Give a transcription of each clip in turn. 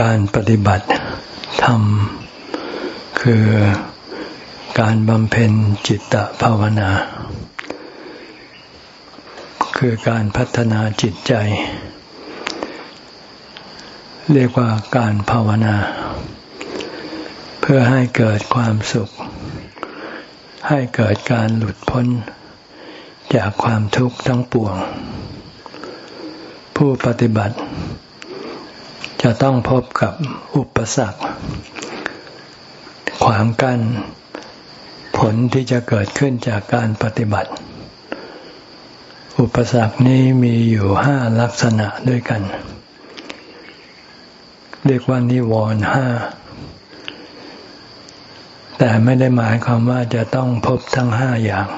การปฏิบัติธรรม คือการบำเพ็ญจิตตภาวนา คือการพัฒนาจิตใจ เรียกว่าการภาวนา เพื่อให้เกิดความสุข ให้เกิดการหลุดพ้นจากความทุกข์ทั้งปวง ผู้ปฏิบัติ จะต้องพบกับอุปสรรค ขวางกัน้นผลที่จะเกิดขึ้นจากการปฏิบัติ อุปสรรคนี้มีอยู่ห้าลักษณะด้วยกัน เรียกว่านิวรณ์ห้า แต่ไม่ได้หมายความว่าจะต้องพบทั้งห้าอย่าง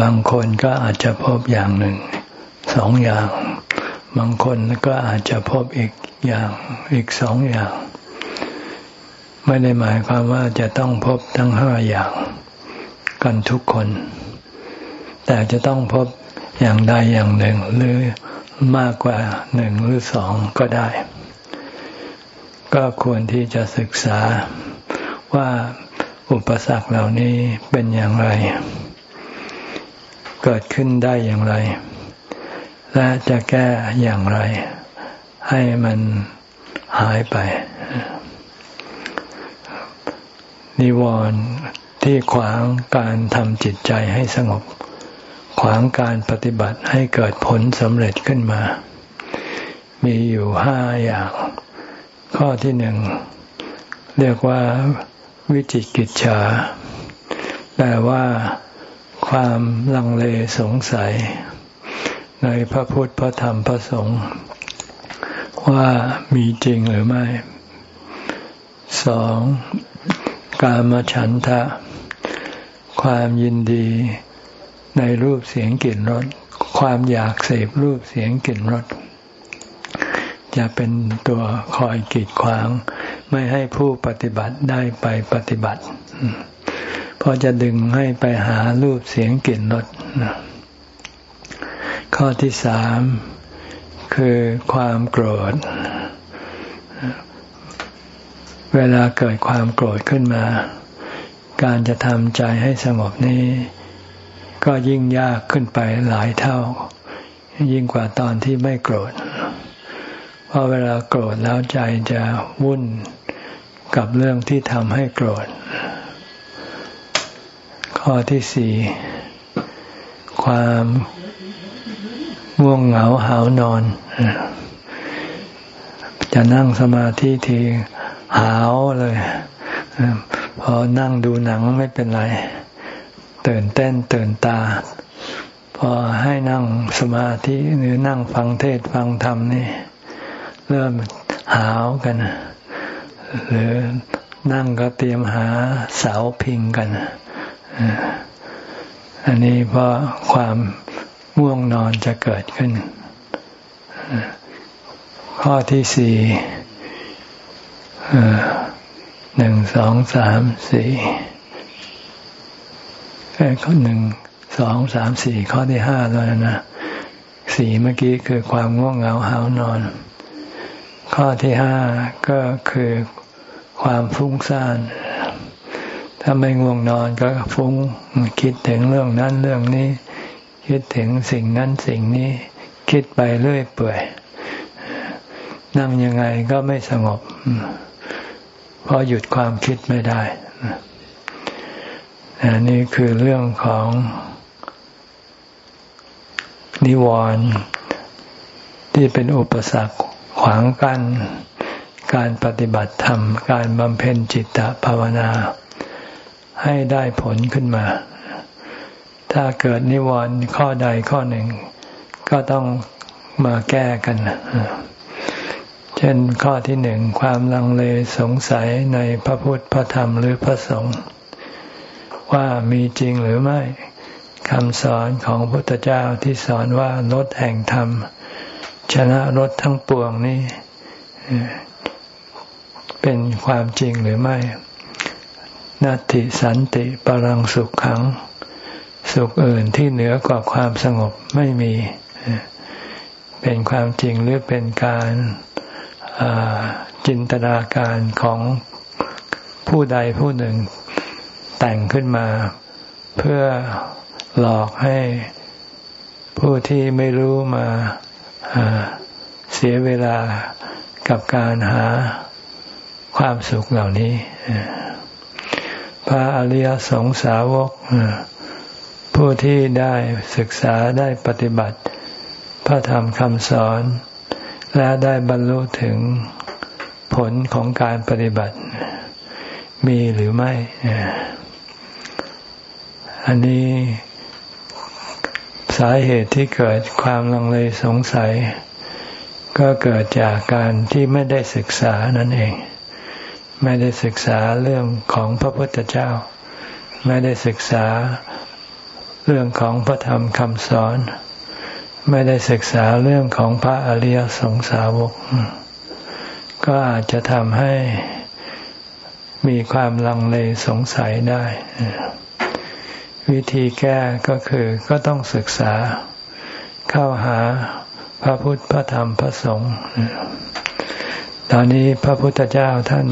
บางคนก็อาจจะพบอย่างหนึ่ง สองอย่าง บางคนก็อาจจะพบอีก อย่างอีกสองอย่าง ไม่ได้หมายความว่าจะต้องพบทั้งห้าอย่าง กันทุกคน แต่จะต้องพบอย่างใดอย่างหนึ่ง หรือมากกว่าหนึ่งหรือสองก็ได้ ก็ควรที่จะศึกษาว่าอุปสรรคเหล่านี้เป็นอย่างไร เกิดขึ้นได้อย่างไร และจะแก้อย่างไร ให้มันหายไป นิวรณ์ที่ขวางการทำจิตใจให้สงบ ขวางการปฏิบัติให้เกิดผลสำเร็จขึ้นมา มีอยู่ห้าอย่าง ข้อที่หนึ่ง เรียกว่าวิจิกิจฉาแปลว่าความลังเลสงสัย ในพระพุทธพระธรรมพระสงฆ์ ว่ามีจริงหรือไม่สองกามฉันทะ ความยินดีในรูปเสียงกลิ่นรสความอยากเสพรูปเสียงกลิ่นรสจะเป็นตัวคอยกีดขวาง ไม่ให้ผู้ปฏิบัติได้ไปปฏิบัติเพราะจะดึงให้ไปหารูปเสียงกลิ่นรสข้อที่สาม คือความโกรธ เวลาเกิดความโกรธขึ้นมา การจะทำใจให้สงบนี้ก็ยิ่งยากขึ้นไปหลายเท่า ยิ่งกว่าตอนที่ไม่โกรธ เพราะเวลาโกรธแล้วใจจะวุ่นกับเรื่องที่ทำให้โกรธ ข้อที่สี่ความ ง่วงเหงาหานอน จะนั่งสมาธิทีหาวเลยพอนั่งดูหนังไม่เป็นไร ตื่นเต้นตื่นตา พอให้นั่งสมาธิหรือนั่งฟังเทศฟังธรรมนี่ เริ่มหาวกัน หรือนั่งก็เตรียมหาเสาพิงกัน อันนี้เพราะความ ง่วงนอนจะเกิดขึ้น ข้อที่สี่หนึ่งสองสามสี่ข้อหนึ่งสองสามสี่ข้อที่ห้าแล้วนะสี่เมื่อกี้คือความง่วงเหงาหานอน ข้อที่ห้าก็คือความฟุ้งซ่านถ้าไม่ง่วงนอนก็ฟุ้งคิดถึงเรื่องนั้นเรื่องนี้ คิดถึงสิ่งนั้นสิ่งนี้ คิดไปเรื่อยเปื่อย นั่งยังไงก็ไม่สงบ เพราะหยุดความคิดไม่ได้นนี่คือเรื่องของนิวรณ์ที่เป็นอุปสรรคขวางกัน้นการปฏิบัติธรรม การบำเพ็ญจิตตภาวนา ให้ได้ผลขึ้นมา ถ้าเกิดนิวรณ์ข้อใดข้อหนึ่ง ก็ต้องมาแก้กัน เช่นข้อที่หนึ่งความลังเลสงสัยในพระพุทธพระธรรมหรือพระสงฆ์ว่ามีจริงหรือไม่คำสอนของพระพุทธเจ้าที่สอนว่ารถแห่งธรรม ชนะรถทั้งปวงนี้ เป็นความจริงหรือไม่ นัตติสันติปรังสุขขัง สุขอื่นที่เหนือกว่าความสงบไม่มี เป็นความจริงหรือเป็นการจินตนาการของผู้ใดผู้หนึ่งแต่งขึ้นมา เพื่อหลอกให้ผู้ที่ไม่รู้มาเสียเวลากับการหาความสุขเหล่านี้ พระอริยสงสาวก ผู้ที่ได้ศึกษาได้ปฏิบัติ พระธรรมคำสอน และได้บรรลุถึงผลของการปฏิบัติ มีหรือไม่ อันนี้สาเหตุที่เกิดความลังเลสงสัย ก็เกิดจากการที่ไม่ได้ศึกษานั่นเอง ไม่ได้ศึกษาเรื่องของพระพุทธเจ้า ไม่ได้ศึกษา เรื่องของพระธรรมคำสอน ไม่ได้ศึกษาเรื่องของพระอริยสงสาวก ก็อาจจะทำให้มีความลังเลสงสัยได้ วิธีแก้ก็คือก็ต้องศึกษาเข้าหาพระพุทธพระธรรมพระสงฆ์ตอนนี้พระพุทธเจ้าท่าน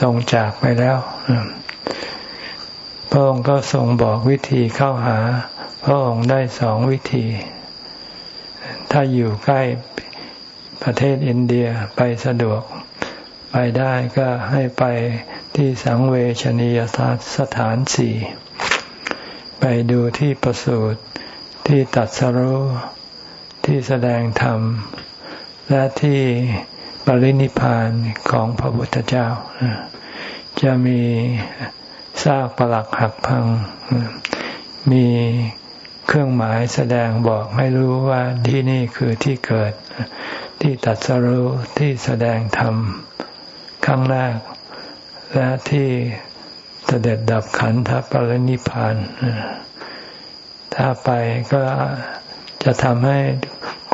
ทรงจากไปแล้ว พระองค์ก็ทรงบอกวิธีเข้าหา พระองค์ได้สองวิธี ถ้าอยู่ใกล้ประเทศอินเดียไปสะดวก ไปได้ก็ให้ไปที่สังเวชนียสถานสี่ไปดูที่ประสูติที่ตัดสรุที่แสดงธรรม และที่ปรินิพานของพระพุทธเจ้า จะมี ซากปลักหักพัง มีเครื่องหมายแสดงบอกให้รู้ว่าที่นี่คือที่เกิด ที่ตัดสรุที่แสดงธรรมครั้งแรก และที่เสด็จดับขันธปรินิพาน ถ้าไปก็จะทำให้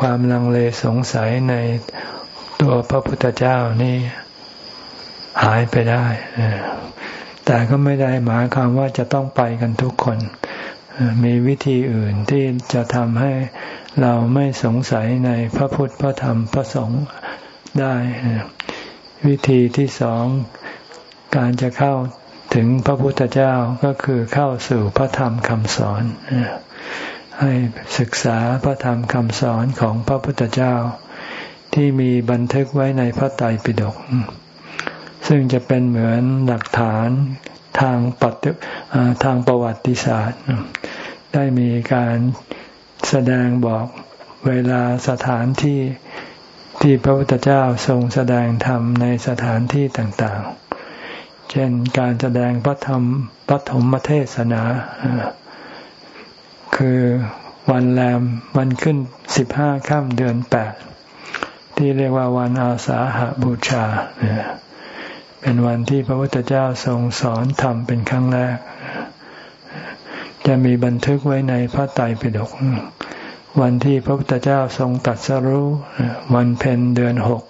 ความลังเลสงสัยในตัวพระพุทธเจ้านี่หายไปได้ แต่ก็ไม่ได้หมายความว่าจะต้องไปกันทุกคน มีวิธีอื่นที่จะทำให้เราไม่สงสัยในพระพุทธพระธรรมพระสงฆ์ได้ วิธีที่สองการจะเข้าถึงพระพุทธเจ้าก็คือเข้าสู่พระธรรมคำสอน ให้ศึกษาพระธรรมคำสอนของพระพุทธเจ้าที่มีบันทึกไว้ในพระไตรปิฎก ซึ่งจะเป็นเหมือนหลักฐานทางปฏิทางประวัติศาสตร์ ได้มีการแสดงบอกเวลาสถานที่ที่พระพุทธเจ้าทรงแสดงธรรมในสถานที่ต่างๆ เช่นการแสดงพระธรรมปฐมเทศนา คือวันแรมวันขึ้นสิบห้าค่ำเดือนแปดที่เรียกว่าวันอาสาหบูชาเป็นวันที่พระพุทธเจ้าทรงสอนธรรมเป็นครั้งแรก จะมีบันทึกไว้ในพระไตรปิฎกวันที่พระพุทธเจ้าทรงตัดสรู้วันเพ็ญเดือนหก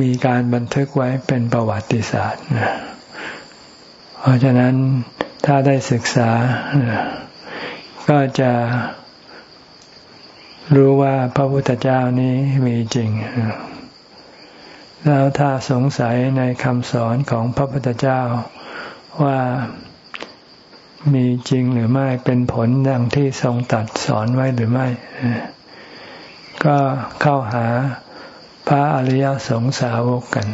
มีการบันทึกไว้เป็นประวัติศาสตร์เพราะฉะนั้นถ้าได้ศึกษา ก็จะรู้ว่าพระพุทธเจ้านี้มีจริง แล้วถ้าสงสัยในคำสอนของพระพุทธเจ้าว่ามีจริงหรือไม่เป็นผลดังที่ทรงตัดสอนไว้หรือไม่ ก็เข้าหาพระอริยสงสาวกกัน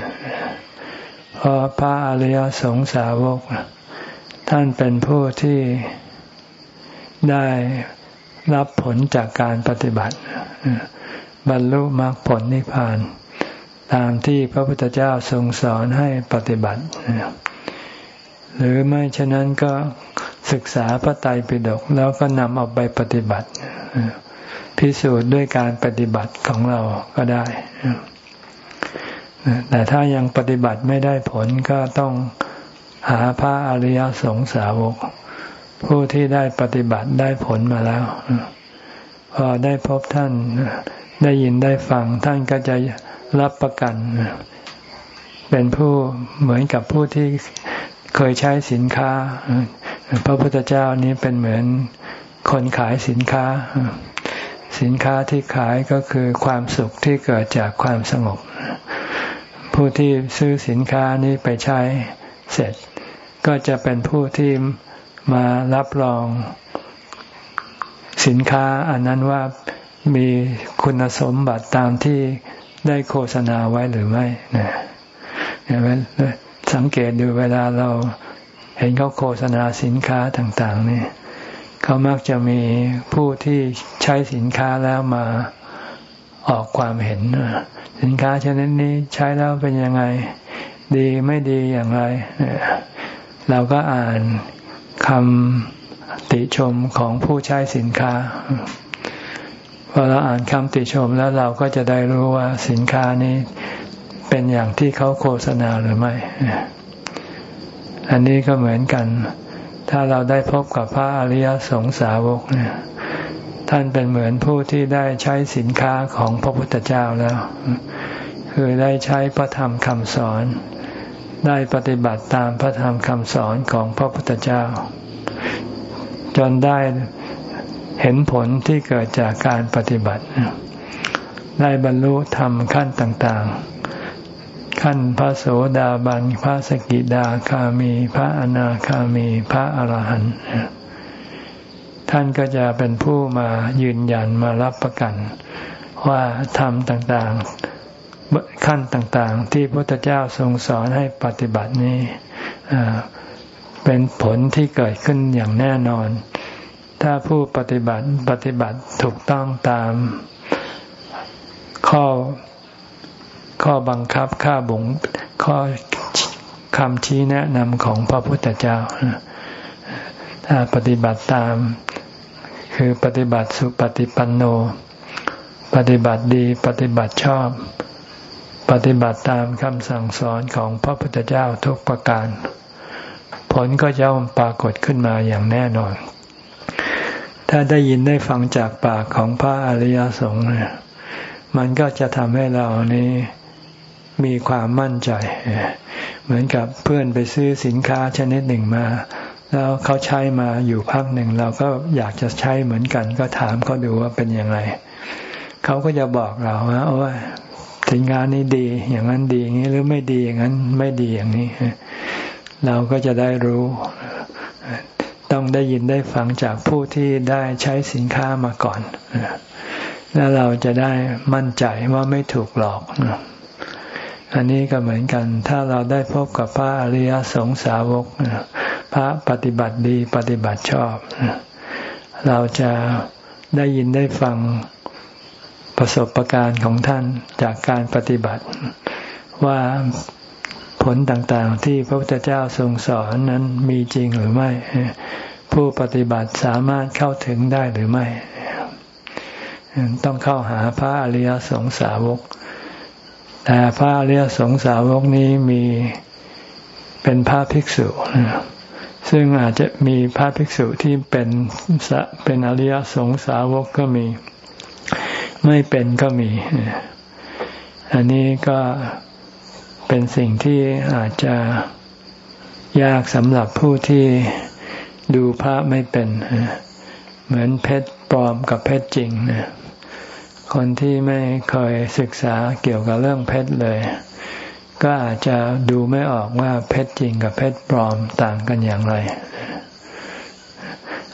เพราะพระอริยสงสาวก ท่านเป็นผู้ที่ได้รับผลจากการปฏิบัติ บรรลุมรรคผลนิพพาน ตามที่พระพุทธเจ้าทรงสอนให้ปฏิบัติ หรือไม่ฉะนั้นก็ศึกษาพระไตรปิฎกแล้วก็นำเอาไปปฏิบัติ พิสูจน์ด้วยการปฏิบัติของเราก็ได้ แต่ถ้ายังปฏิบัติไม่ได้ผลก็ต้องหาพระอริยสงสาวก ผู้ที่ได้ปฏิบัติได้ผลมาแล้ว พอได้พบท่านได้ยินได้ฟังท่านก็จะ รับประกัน เป็นผู้เหมือนกับผู้ที่เคยใช้สินค้า พระพุทธเจ้านี้เป็นเหมือนคนขายสินค้า สินค้าที่ขายก็คือความสุขที่เกิดจากความสงบ ผู้ที่ซื้อสินค้านี้ไปใช้เสร็จ ก็จะเป็นผู้ที่มารับรองสินค้าอันนั้นว่ามีคุณสมบัติตามที่ ได้โฆษณาไว้หรือไม่นะสังเกตดูเวลาเราเห็นเขาโฆษณาสินค้าต่างๆนี่เขามักจะมีผู้ที่ใช้สินค้าแล้วมาออกความเห็น สินค้าชนิดนี้ใช้แล้วเป็นยังไง ดีไม่ดีอย่างไร เราก็อ่านคำติชมของผู้ใช้สินค้า พอเราอ่านคำติชมแล้วเราก็จะได้รู้ว่าสินค้านี้เป็นอย่างที่เขาโฆษณาหรือไม่ อันนี้ก็เหมือนกัน ถ้าเราได้พบกับพระอริยสงสาวกเนี่ยท่านเป็นเหมือนผู้ที่ได้ใช้สินค้าของพระพุทธเจ้าแล้ว คือได้ใช้พระธรรมคำสอน ได้ปฏิบัติตามพระธรรมคำสอนของพระพุทธเจ้า จนได้ เห็นผลที่เกิดจากการปฏิบัติ ได้บรรลุธรรมขั้นต่าง ๆ ขั้นพระโสดาบัน พระสกิดาคามี พระอนาคามี พระอรหันต์ท่านก็จะเป็นผู้มายืนยันมารับประกัน ว่าธรรมต่างๆ ขั้นต่างๆ ที่พระพุทธเจ้าทรงสอนให้ปฏิบัตินี้เป็นผลที่เกิดขึ้นอย่างแน่นอน ถ้าผู้ปฏิบัติปฏิบัติถูกต้องตามข้อข้อบังคับข้าบุงข้อคำชี้แนะนำของพระพุทธเจ้า ถ้าปฏิบัติตาม คือปฏิบัติสุปฏิปันโน ปฏิบัติดีปฏิบัติชอบ ปฏิบัติตามคำสั่งสอนของพระพุทธเจ้าทุกประการ ผลก็จะปรากฏขึ้นมาอย่างแน่นอน ถ้าได้ยินได้ฟังจากปากของพระอริยสงฆ์เนี่ยมันก็จะทำให้เรานี้มีความมั่นใจ เหมือนกับเพื่อนไปซื้อสินค้าชนิดหนึ่งมา แล้วเขาใช้มาอยู่พักหนึ่ง เราก็อยากจะใช้เหมือนกัน ก็ถามเขาดูว่าเป็นยังไงเขาก็จะบอกเราว่าโอ้ยสินค้านี้ดี อย่างนั้นดีอย่างนี้หรือไม่ดีอย่างนั้นไม่ดีอย่างนี้ เราก็จะได้รู้ ต้องได้ยินได้ฟังจากผู้ที่ได้ใช้สินค้ามาก่อน แล้วเราจะได้มั่นใจว่าไม่ถูกหลอก อันนี้ก็เหมือนกัน ถ้าเราได้พบกับพระอริยสงสาวก พระปฏิบัติดีปฏิบัติชอบ เราจะได้ยินได้ฟังประสบะการณ์ของท่านจากการปฏิบัติว่า ผลต่างๆ ที่พระพุทธเจ้าทรงสอนนั้นมีจริงหรือไม่ ผู้ปฏิบัติสามารถเข้าถึงได้หรือไม่ ต้องเข้าหาพระอริยสงสาวก แต่พระอริยสงสาวกนี้มีเป็นพระภิกษุซึ่งอาจจะมีพระภิกษุที่เป็นเป็นอริยสงสาวกก็มี ไม่เป็นก็มี อันนี้ก็ เป็นสิ่งที่อาจจะยากสำหรับผู้ที่ดูพระไม่เป็น เหมือนเพชรปลอมกับเพชรจริงนะคนที่ไม่เคยศึกษาเกี่ยวกับเรื่องเพชรเลย ก็อาจจะดูไม่ออกว่าเพชรจริงกับเพชรปลอมต่างกันอย่างไร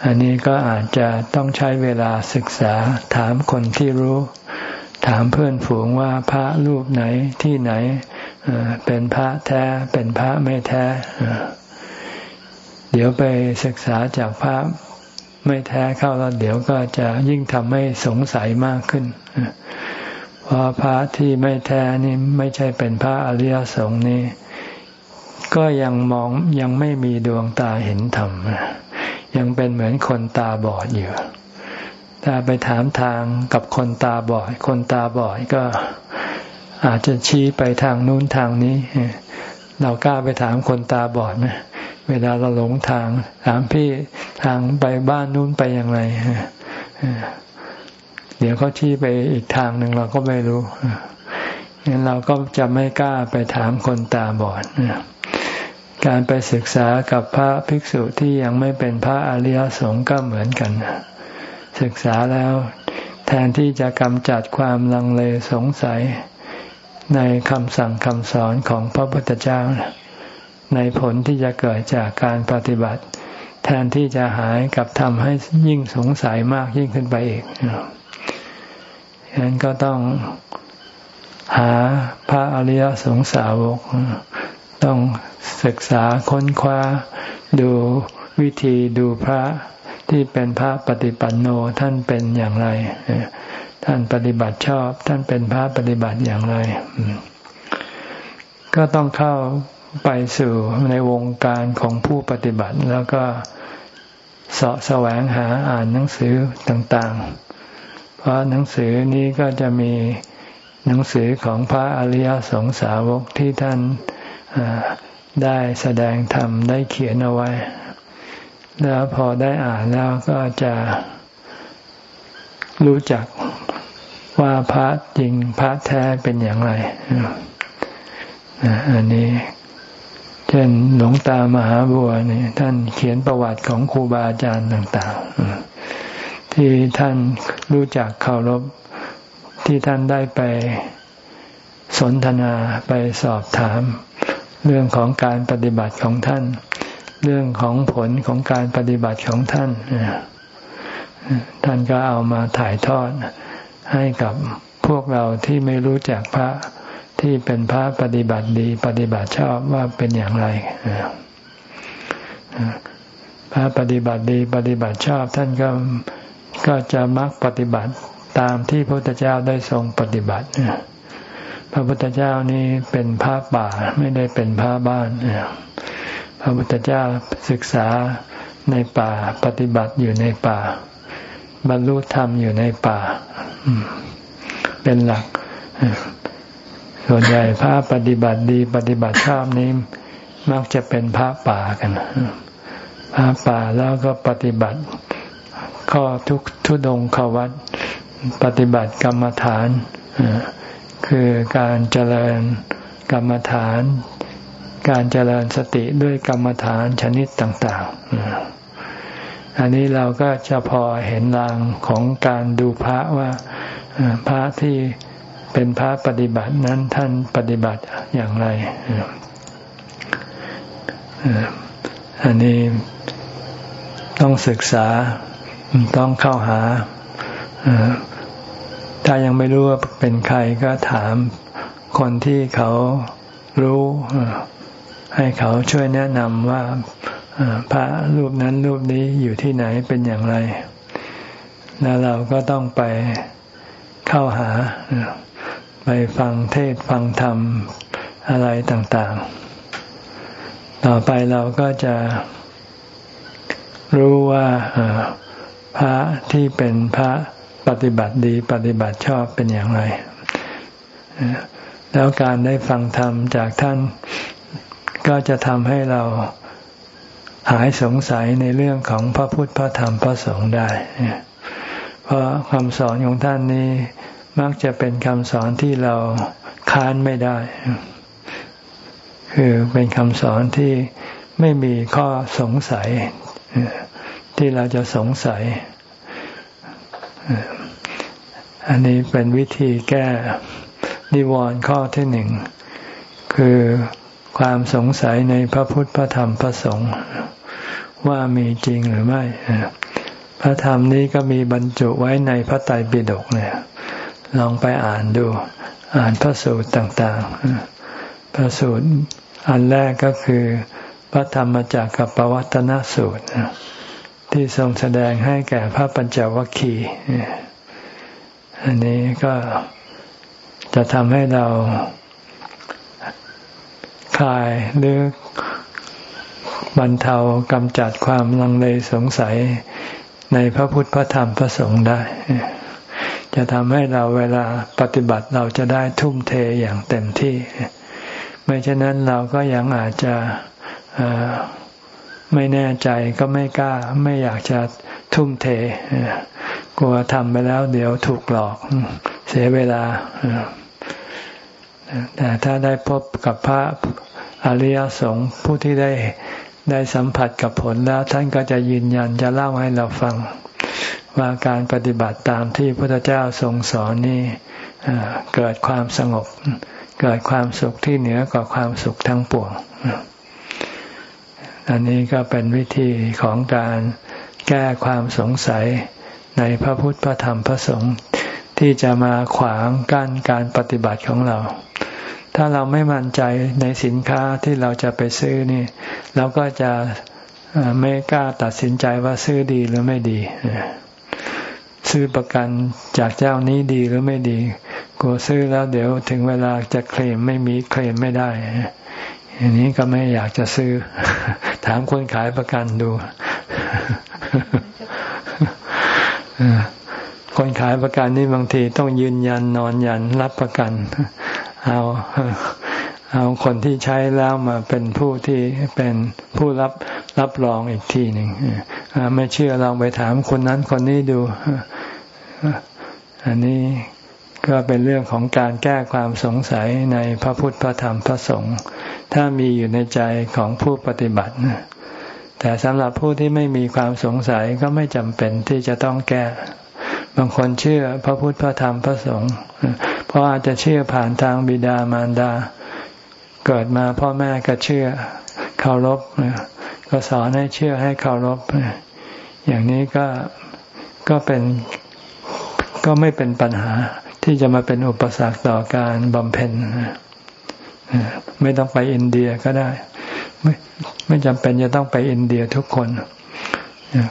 อันนี้ก็อาจจะต้องใช้เวลาศึกษาถามคนที่รู้ ถามเพื่อนฝูงว่าพระรูปไหนที่ไหน เป็นพระแท้เป็นพระไม่แท้ เดี๋ยวไปศึกษาจากพระไม่แท้เข้าแล้วเดี๋ยวก็จะยิ่งทำให้สงสัยมากขึ้นเพราะพระที่ไม่แท้นี่ไม่ใช่เป็นพระอริยสงฆ์นี่ก็ยังมองยังไม่มีดวงตาเห็นธรรมยังเป็นเหมือนคนตาบอดอยู่ถ้าไปถามทางกับคนตาบอด คนตาบอดก็ อาจจะชี้ไปทางนู้นทางนี้ เรากล้าไปถามคนตาบอดไหมเวลาเราหลงทาง ถามพี่ทางไปบ้านนู้นไปอย่างไรเดี๋ยวเขาชี้ไปอีกทางหนึ่งเราก็ไม่รู้งั้นเราก็จะไม่กล้าไปถามคนตาบอดการไปศึกษากับพระภิกษุที่ยังไม่เป็นพระอริยสงฆ์ก็เหมือนกัน ศึกษาแล้ว แทนที่จะกำจัดความลังเลสงสัย ในคำสั่งคำสอนของพระพุทธเจ้า ในผลที่จะเกิดจากการปฏิบัติ แทนที่จะหายกับทำให้ยิ่งสงสัยมากยิ่งขึ้นไปอีกฉะนั้นก็ต้องหาพระอริยสงสาวก ต้องศึกษาค้นคว้า ดูวิธีดูพระที่เป็นพระปฏิปันโนท่านเป็นอย่างไร ท่านปฏิบัติชอบ ท่านเป็นพระปฏิบัติอย่างไร ก็ต้องเข้าไปสู่ในวงการของผู้ปฏิบัติ แล้วก็เสาะแสวงหาอ่านหนังสือต่างๆ เพราะหนังสือนี้ก็จะมีหนังสือของพระอริยสงสาวกที่ท่านได้แสดงธรรมได้เขียนเอาไว้ แล้วพอได้อ่านแล้วก็จะ รู้จักว่าพระจริงพระแท้เป็นอย่างไรอันนี้ เช่นหลวงตามหาบัวนี่ท่านเขียนประวัติของครูบาอาจารย์ต่าง ๆ ที่ท่านรู้จักเคารพที่ท่านได้ไปสนทนาไปสอบถาม เรื่องของการปฏิบัติของท่าน เรื่องของผลของการปฏิบัติของท่าน ท่านก็เอามาถ่ายทอดให้กับพวกเราที่ไม่รู้จักพระที่เป็นพระปฏิบัติดี ปฏิบัติชอบว่าเป็นอย่างไรพระปฏิบัติดี ปฏิบัติชอบ ท่านก็ก็จะมักปฏิบัติตามที่พระพุทธเจ้าได้ทรงปฏิบัติพระพุทธเจ้านี่เป็นพระป่าไม่ได้เป็นพระบ้านพระพุทธเจ้าศึกษาในป่าปฏิบัติอยู่ในป่า บรรลุธรรมอยู่ในป่า เป็นหลัก ส่วนใหญ่พระปฏิบัติดีปฏิบัติชอบนี้ มักจะเป็นพระป่ากัน พระป่าแล้วก็ปฏิบัติ ข้อทุกทุดงขวัตปฏิบัติกรรมฐาน คือการเจริญกรรมฐาน การเจริญสติด้วยกรรมฐานชนิดต่าง ๆ อันนี้เราก็จะพอเห็นรางของการดูพระว่าพระที่เป็นพระปฏิบัตินั้นท่านปฏิบัติอย่างไร อันนี้ต้องศึกษาต้องเข้าหา ถ้ายังไม่รู้ว่าเป็นใครก็ถามคนที่เขารู้ให้เขาช่วยแนะนำว่า พระรูปนั้นรูปนี้อยู่ที่ไหนเป็นอย่างไร แล้วเราก็ต้องไปเข้าหา ไปฟังเทศฟังธรรมอะไรต่างๆ ต่อไปเราก็จะรู้ว่าพระที่เป็นพระปฏิบัติดีปฏิบัติชอบเป็นอย่างไร แล้วการได้ฟังธรรมจากท่านก็จะทำให้เรา หายสงสัยในเรื่องของพระพุทธพระธรรมพระสงฆ์ได้ เพราะคำสอนของท่านนี้มักจะเป็นคำสอนที่เราค้านไม่ได้ คือเป็นคำสอนที่ไม่มีข้อสงสัย ที่เราจะสงสัย อันนี้เป็นวิธีแก้นิวรณ์ข้อที่หนึ่ง คือ ความสงสัยในพระพุทธพระธรรมพระสงฆ์ว่ามีจริงหรือไม่ พระธรรมนี้ก็มีบรรจุไว้ในพระไตรปิฎกเนี่ย ลองไปอ่านดู อ่านพระสูตรต่างๆ พระสูตรอันแรกก็คือพระธรรมจากกับปวัตนสูตร ที่ทรงแสดงให้แก่พระปัญจวัคคีย์อันนี้ก็จะทำให้เรา คลายหรือบรรเทากำจัดความลังเลสงสัยในพระพุทธพระธรรมพระสงฆ์ได้ จะทำให้เราเวลาปฏิบัติเราจะได้ทุ่มเทอย่างเต็มที่ ไม่เช่นนั้นเราก็ยังอาจจะไม่แน่ใจก็ไม่กล้า ไม่อยากจะทุ่มเทกลัวทำไปแล้วเดี๋ยวถูกหลอกเสียเวลา แต่ถ้าได้พบกับพระอริยสงฆ์ผู้ที่ได้ได้สัมผัสกับผลแล้วท่านก็จะยืนยันจะเล่าให้เราฟัง ว่าการปฏิบัติตามที่พระพุทธเจ้าทรงสอนนี่เกิดความสงบ เกิดความสุขที่เหนือกว่าความสุขทั้งปวงอันนี้ก็เป็นวิธีของการแก้ความสงสัยในพระพุทธพระธรรมพระสงฆ์ที่จะมาขวางกั้นการปฏิบัติของเรา ถ้าเราไม่มั่นใจในสินค้าที่เราจะไปซื้อนี่ เราก็จะไม่กล้าตัดสินใจว่าซื้อดีหรือไม่ดี ซื้อประกันจากเจ้านี้ดีหรือไม่ดีกลัวซื้อแล้วเดี๋ยวถึงเวลาจะเคลมไม่มีเคลมไม่ได้อันนี้ก็ไม่อยากจะซื้อ ถามคนขายประกันดูคนขายประกันนี่บางทีต้องยืนยันนอนยันรับประกัน เอาเอาคนที่ใช้แล้วมาเป็นผู้ที่เป็นผู้รับรับรองอีกทีหนึ่งไม่เชื่อลองไปถามคนนั้นคนนี้ดู อันนี้ก็เป็นเรื่องของการแก้ความสงสัยในพระพุทธพระธรรมพระสงฆ์ถ้ามีอยู่ในใจของผู้ปฏิบัติแต่สำหรับผู้ที่ไม่มีความสงสัยก็ไม่จำเป็นที่จะต้องแก้ บางคนเชื่อพระพุทธพระธรรมพระสงฆ์ เพราะอาจจะเชื่อผ่านทางบิดามารดา เกิดมาพ่อแม่ก็เชื่อเคารพก็สอนให้เชื่อให้เคารพอย่างนี้ก็ก็เป็นก็ไม่เป็นปัญหาที่จะมาเป็นอุปสรรคต่อการบำเพ็ญไม่ต้องไปอินเดียก็ได้ ไม่ไม่จำเป็นจะต้องไปอินเดียทุกคน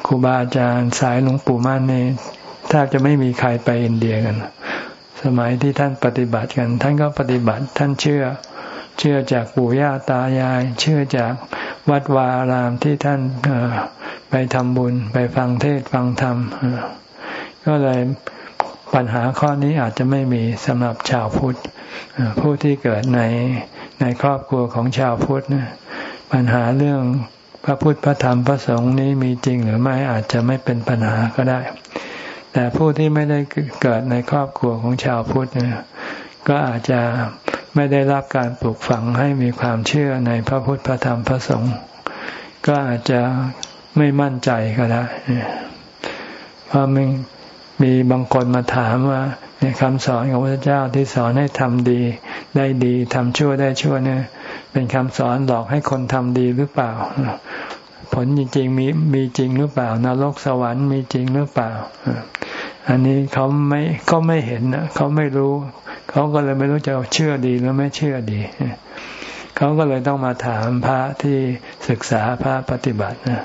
ครูบาอาจารย์สายหลวงปู่ม่านนี่แทบจะไม่มีใครไปอินเดียกัน สมัยที่ท่านปฏิบัติกัน ท่านก็ปฏิบัติท่านเชื่อ เชื่อจากปู่ย่าตายาย เชื่อจากวัดวาอารามที่ท่านไปทำบุญไปฟังเทศฟังธรรมก็เลยปัญหาข้อนี้อาจจะไม่มีสำหรับชาวพุทธผู้ที่เกิดในในครอบครัวของชาวพุทธปัญหาเรื่องพระพุทธพระธรรมพระสงฆ์นี้มีจริงหรือไม่อาจจะไม่เป็นปัญหาก็ได้ แต่ผู้ที่ไม่ได้เกิดในครอบครัวของชาวพุทธก็อาจจะไม่ได้รับการปลูกฝังให้มีความเชื่อในพระพุทธพระธรรมพระสงฆ์ก็อาจจะไม่มั่นใจก็ได้เพราะมันมีบางคนมาถามว่าเนี่ยคำสอนของพระเจ้าที่สอนให้ทำดี ได้ดีทำชั่วได้ชั่วเนี่ย เป็นคำสอนหลอกให้คนทำดีหรือเปล่า ผลจริงๆมีมีจริงหรือเปล่านรกสวรรค์มีจริงหรือเปล่า อันนี้เขาไม่ก็ไม่เห็นนะเขาไม่รู้ เขาก็เลยไม่รู้จะเชื่อดีหรือไม่เชื่อดีเขาก็เลยต้องมาถามพระที่ศึกษาพระปฏิบัตินะ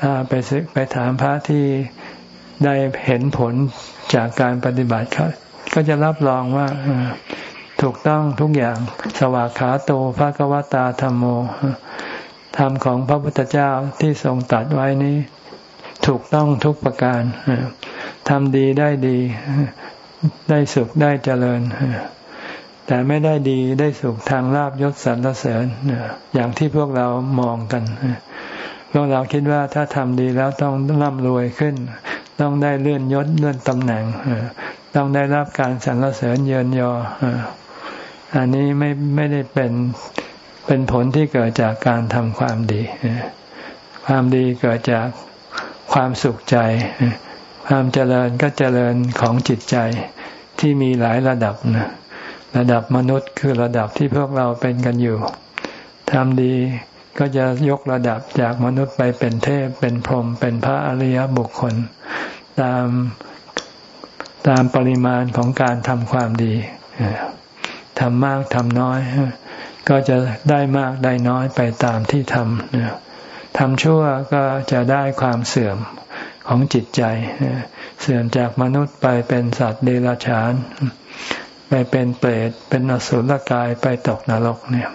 ถ้าไปศึกไปถามพระที่ได้เห็นผลจากการปฏิบัติก็จะรับรองว่าถูกต้องทุกอย่างสวากขาโตภะกวตาธรรมโม ธรรมของพระพุทธเจ้าที่ทรงตัดไว้นี้ ถูกต้องทุกประการทำดีได้ดี ได้สุขได้เจริญ แต่ไม่ได้ดีได้สุขทางลาบยศสรรเสริญอย่างที่พวกเรามองกันพวกเราคิดว่าถ้าทำดีแล้วต้องร่ำรวยขึ้น ต้องได้เลื่อนยศเลื่อนตำแหน่งต้องได้รับการสรรเสริญเยินยออันนี้ไม่ไม่ได้เป็น เป็นผลที่เกิดจากการทำความดี ความดีเกิดจากความสุขใจ ความเจริญก็เจริญของจิตใจที่มีหลายระดับนะระดับมนุษย์คือระดับที่พวกเราเป็นกันอยู่ทำดีก็จะยกระดับจากมนุษย์ไปเป็นเทพ เป็นพรหมเป็นพระอริยบุคคล ตามตามปริมาณของการทำความดีทำมากทำน้อย ก็จะได้มากได้น้อยไปตามที่ทำทำชั่วก็จะได้ความเสื่อมของจิตใจ เสื่อมจากมนุษย์ไปเป็นสัตว์เดรัจฉาน ไปเป็นเปรตเป็นอสุรกายไปตกนรกเนี่ย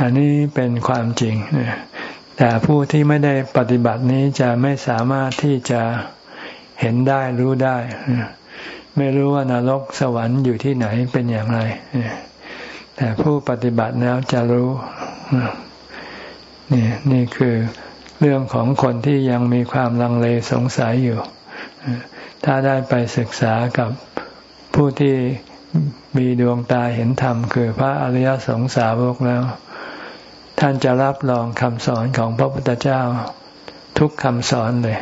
อันนี้เป็นความจริง แต่ผู้ที่ไม่ได้ปฏิบัตินี้จะไม่สามารถที่จะเห็นได้รู้ได้ ไม่รู้ว่านรกสวรรค์อยู่ที่ไหนเป็นอย่างไร แต่ผู้ปฏิบัติแล้วจะรู้นี่นี่คือเรื่องของคนที่ยังมีความลังเลสงสัยอยู่ ถ้าได้ไปศึกษากับผู้ที่มีดวงตาเห็นธรรม คือพระอริยสงสาวกแล้ว ท่านจะรับรองคำสอนของพระพุทธเจ้าทุกคำสอนเลย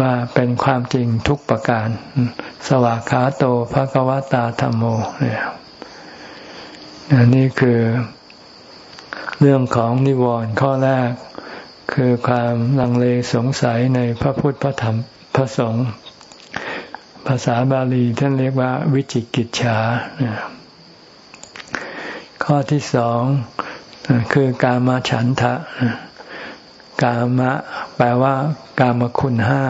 ว่าเป็นความจริงทุกประการ สวากขาโตภะกวตาธรรมโมเนี่ย นี่คือเรื่องของนิวรณ์ข้อแรก คือความลังเลสงสัยในพระพุทธพระธรรมพระสงฆ์ภาษาบาลีท่านเรียกว่าวิจิกิจฉาข้อที่สองคือกามาฉันทะ กามะ แปลว่า กามคุณห้า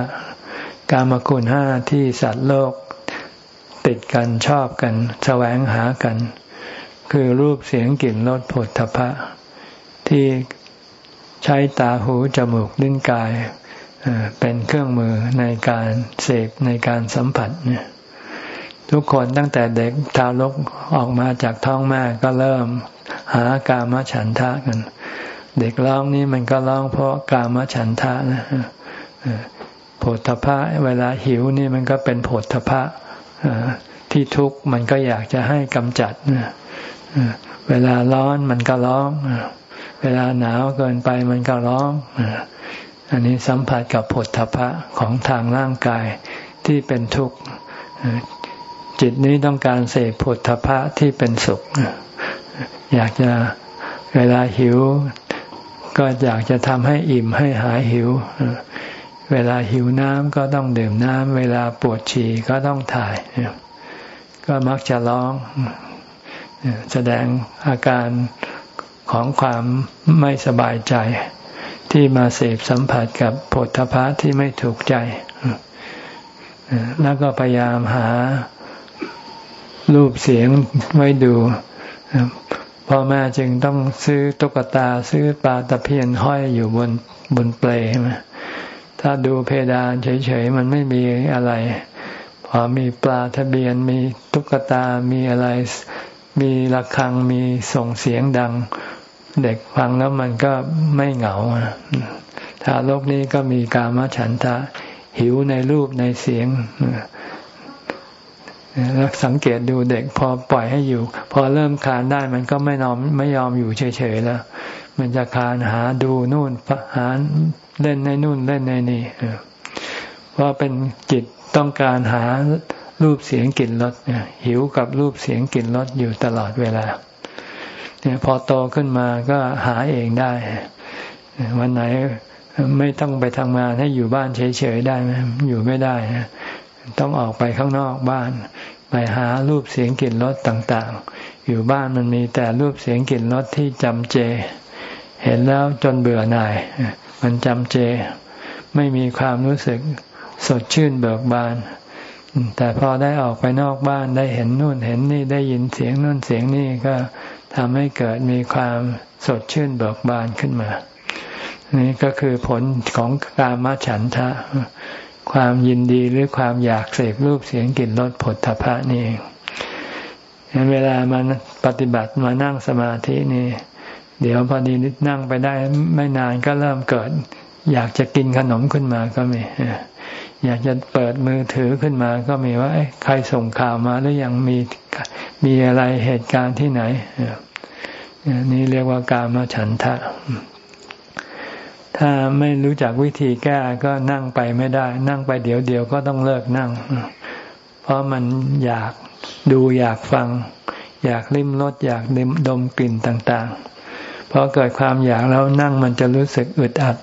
กามคุณห้าที่สัตว์โลก ติดกันชอบกัน แสวงหากัน คือรูปเสียงกลิ่นรสผลทพะ ที่ใช้ตาหูจมูกลิ้นกายเป็นเครื่องมือในการเสพในการสัมผัสเนี่ยทุกคนตั้งแต่เด็กทารกออกมาจากท้องแม่ก็เริ่มหากามฉันทะกัน เด็กร้องนี่มันก็ร้องเพราะกามฉันทะนะโผฏฐะเวลาหิวนี่มันก็เป็นโผฏฐะที่ทุกข์มันก็อยากจะให้กำจัด เวลาร้อนมันก็ร้อง เวลาหนาวเกินไปมันก็ร้อง อันนี้สัมผัสกับผลทพะของทางร่างกายที่เป็นทุกข์ จิตนี้ต้องการเสพผลทพะที่เป็นสุข อยากจะเวลาหิว ก็อยากจะทำให้อิ่มให้หายหิว เวลาหิวน้ำก็ต้องดื่มน้ำ เวลาปวดฉี่ก็ต้องถ่าย ก็มักจะร้อง แสดงอาการของความไม่สบายใจ ที่มาเสพสัมผัสกับผลทพะที่ไม่ถูกใจ แล้วก็พยายามหารูปเสียงไว้ดูพ่อแม่จึงต้องซื้อตุ๊กตาซื้อปลาตะเพียนห้อยอยู่บนบนเปลมถ้าดูเพดานเฉยๆมันไม่มีอะไร พอมีปลาทะเบียนมีตุ๊กตามีอะไร มีระฆังมีส่งเสียงดัง เด็กฟังแล้วมันก็ไม่เหงาถ้าโลกนี้ก็มีกามฉันทะ หิวในรูปในเสียงแล้วสังเกตดูเด็กพอปล่อยให้อยู่ พอเริ่มคานได้มันก็ไม่นอมไม่ยอมอยู่เฉยๆแล้ว มันจะคานหาดูนู่นหาเล่นในนู่นเล่นในนี่เพราะเป็นจิตต้องการหา รูปเสียงกลิ่นรสหิวกับรูปเสียงกลิ่นรสอยู่ตลอดเวลา เนี่ยพอโตขึ้นมาก็หาเองได้ วันไหนไม่ต้องไปทำงานให้อยู่บ้านเฉยๆได้ไหมอยู่ไม่ได้ต้องออกไปข้างนอกบ้าน ไปหารูปเสียงกลิ่นรสต่างๆ อยู่บ้านมันมีแต่รูปเสียงกลิ่นรสที่จำเจ เห็นแล้วจนเบื่อหน่าย มันจำเจ ไม่มีความรู้สึกสดชื่นเบิกบาน แต่พอได้ออกไปนอกบ้านได้เห็นนู่นเห็นนี่ได้ยินเสียงนู่นเสียงนี่ก็ทำให้เกิดมีความสดชื่นเบิกบานขึ้นมา นี่ก็คือผลของกามฉันทะ ความยินดีหรือความอยากเสพรูปเสียงกลิ่นรสผลทพะนี่เองเวลามันปฏิบัติมานั่งสมาธินี่ เดี๋ยวพอดีนิดนั่งไปได้ไม่นานก็เริ่มเกิด อยากจะกินขนมขึ้นมาก็มี อยากจะเปิดมือถือขึ้นมาก็มีว่าใครส่งข่าวมาหรือยังมีมีอะไรเหตุการณ์ที่ไหนนี่เรียกว่าการมาฉันทะ ถ้าไม่รู้จักวิธีแก้ก็นั่งไปไม่ได้ นั่งไปเดี๋ยวเดียวก็ต้องเลิกนั่ง เพราะมันอยากดูอยากฟัง อยากลิ้มรสอยากดมดมกลิ่นต่าง ๆพอเกิดความอยากแล้วนั่งมันจะรู้สึกอึดอัด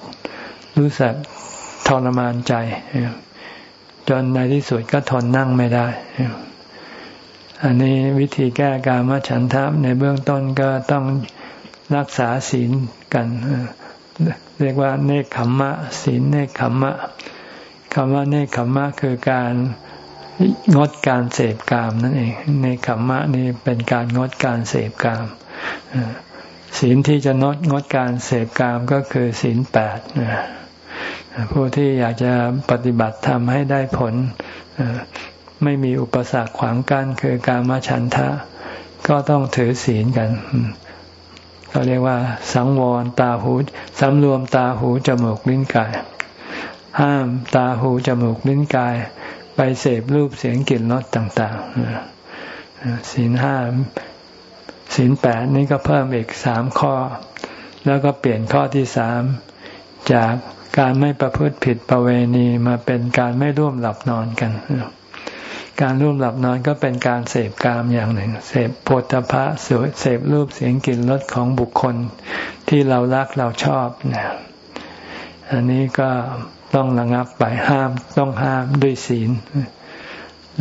รู้สึก ทรมานใจ จนในที่สุดก็ทนนั่งไม่ได้ อันนี้วิธีแก้กามฉันทะในเบื้องต้นก็ต้องรักษาศีลกันเรียกว่าเนคขมมะ ศีลเนคขมมะคำว่าเนคขมมะคือการงดการเสพกามนั่นเองเนคขมมะนี่เป็นการงดการเสพกามศีลที่จะงดงดการเสพกามก็คือศีลแปด ผู้ที่อยากจะปฏิบัติทำให้ได้ผลไม่มีอุปสรรคขวางกั้นคือการมาฉันทะ ก็ต้องถือศีลกันเขาเรียกว่า สังวรตาหูสำรวมตาหูจมูกลิ้นกาย ห้ามตาหูจมูกลิ้นกาย ไปเสพรูปเสียงกลิ่นรสต่างๆศีลห้าศีลแปดนี่ก็เพิ่มอีกสามข้อ แล้วก็เปลี่ยนข้อที่สามจาก การไม่ประพฤติผิดประเวณีมาเป็นการไม่ร่วมหลับนอนกัน การร่วมหลับนอนก็เป็นการเสพกามอย่างหนึ่ง เสพโพธพะเสพรูปเสียงกลิ่นรสของบุคคลที่เรารักเราชอบนะอันนี้ก็ต้องระงับไปห้ามต้องห้ามด้วยศีล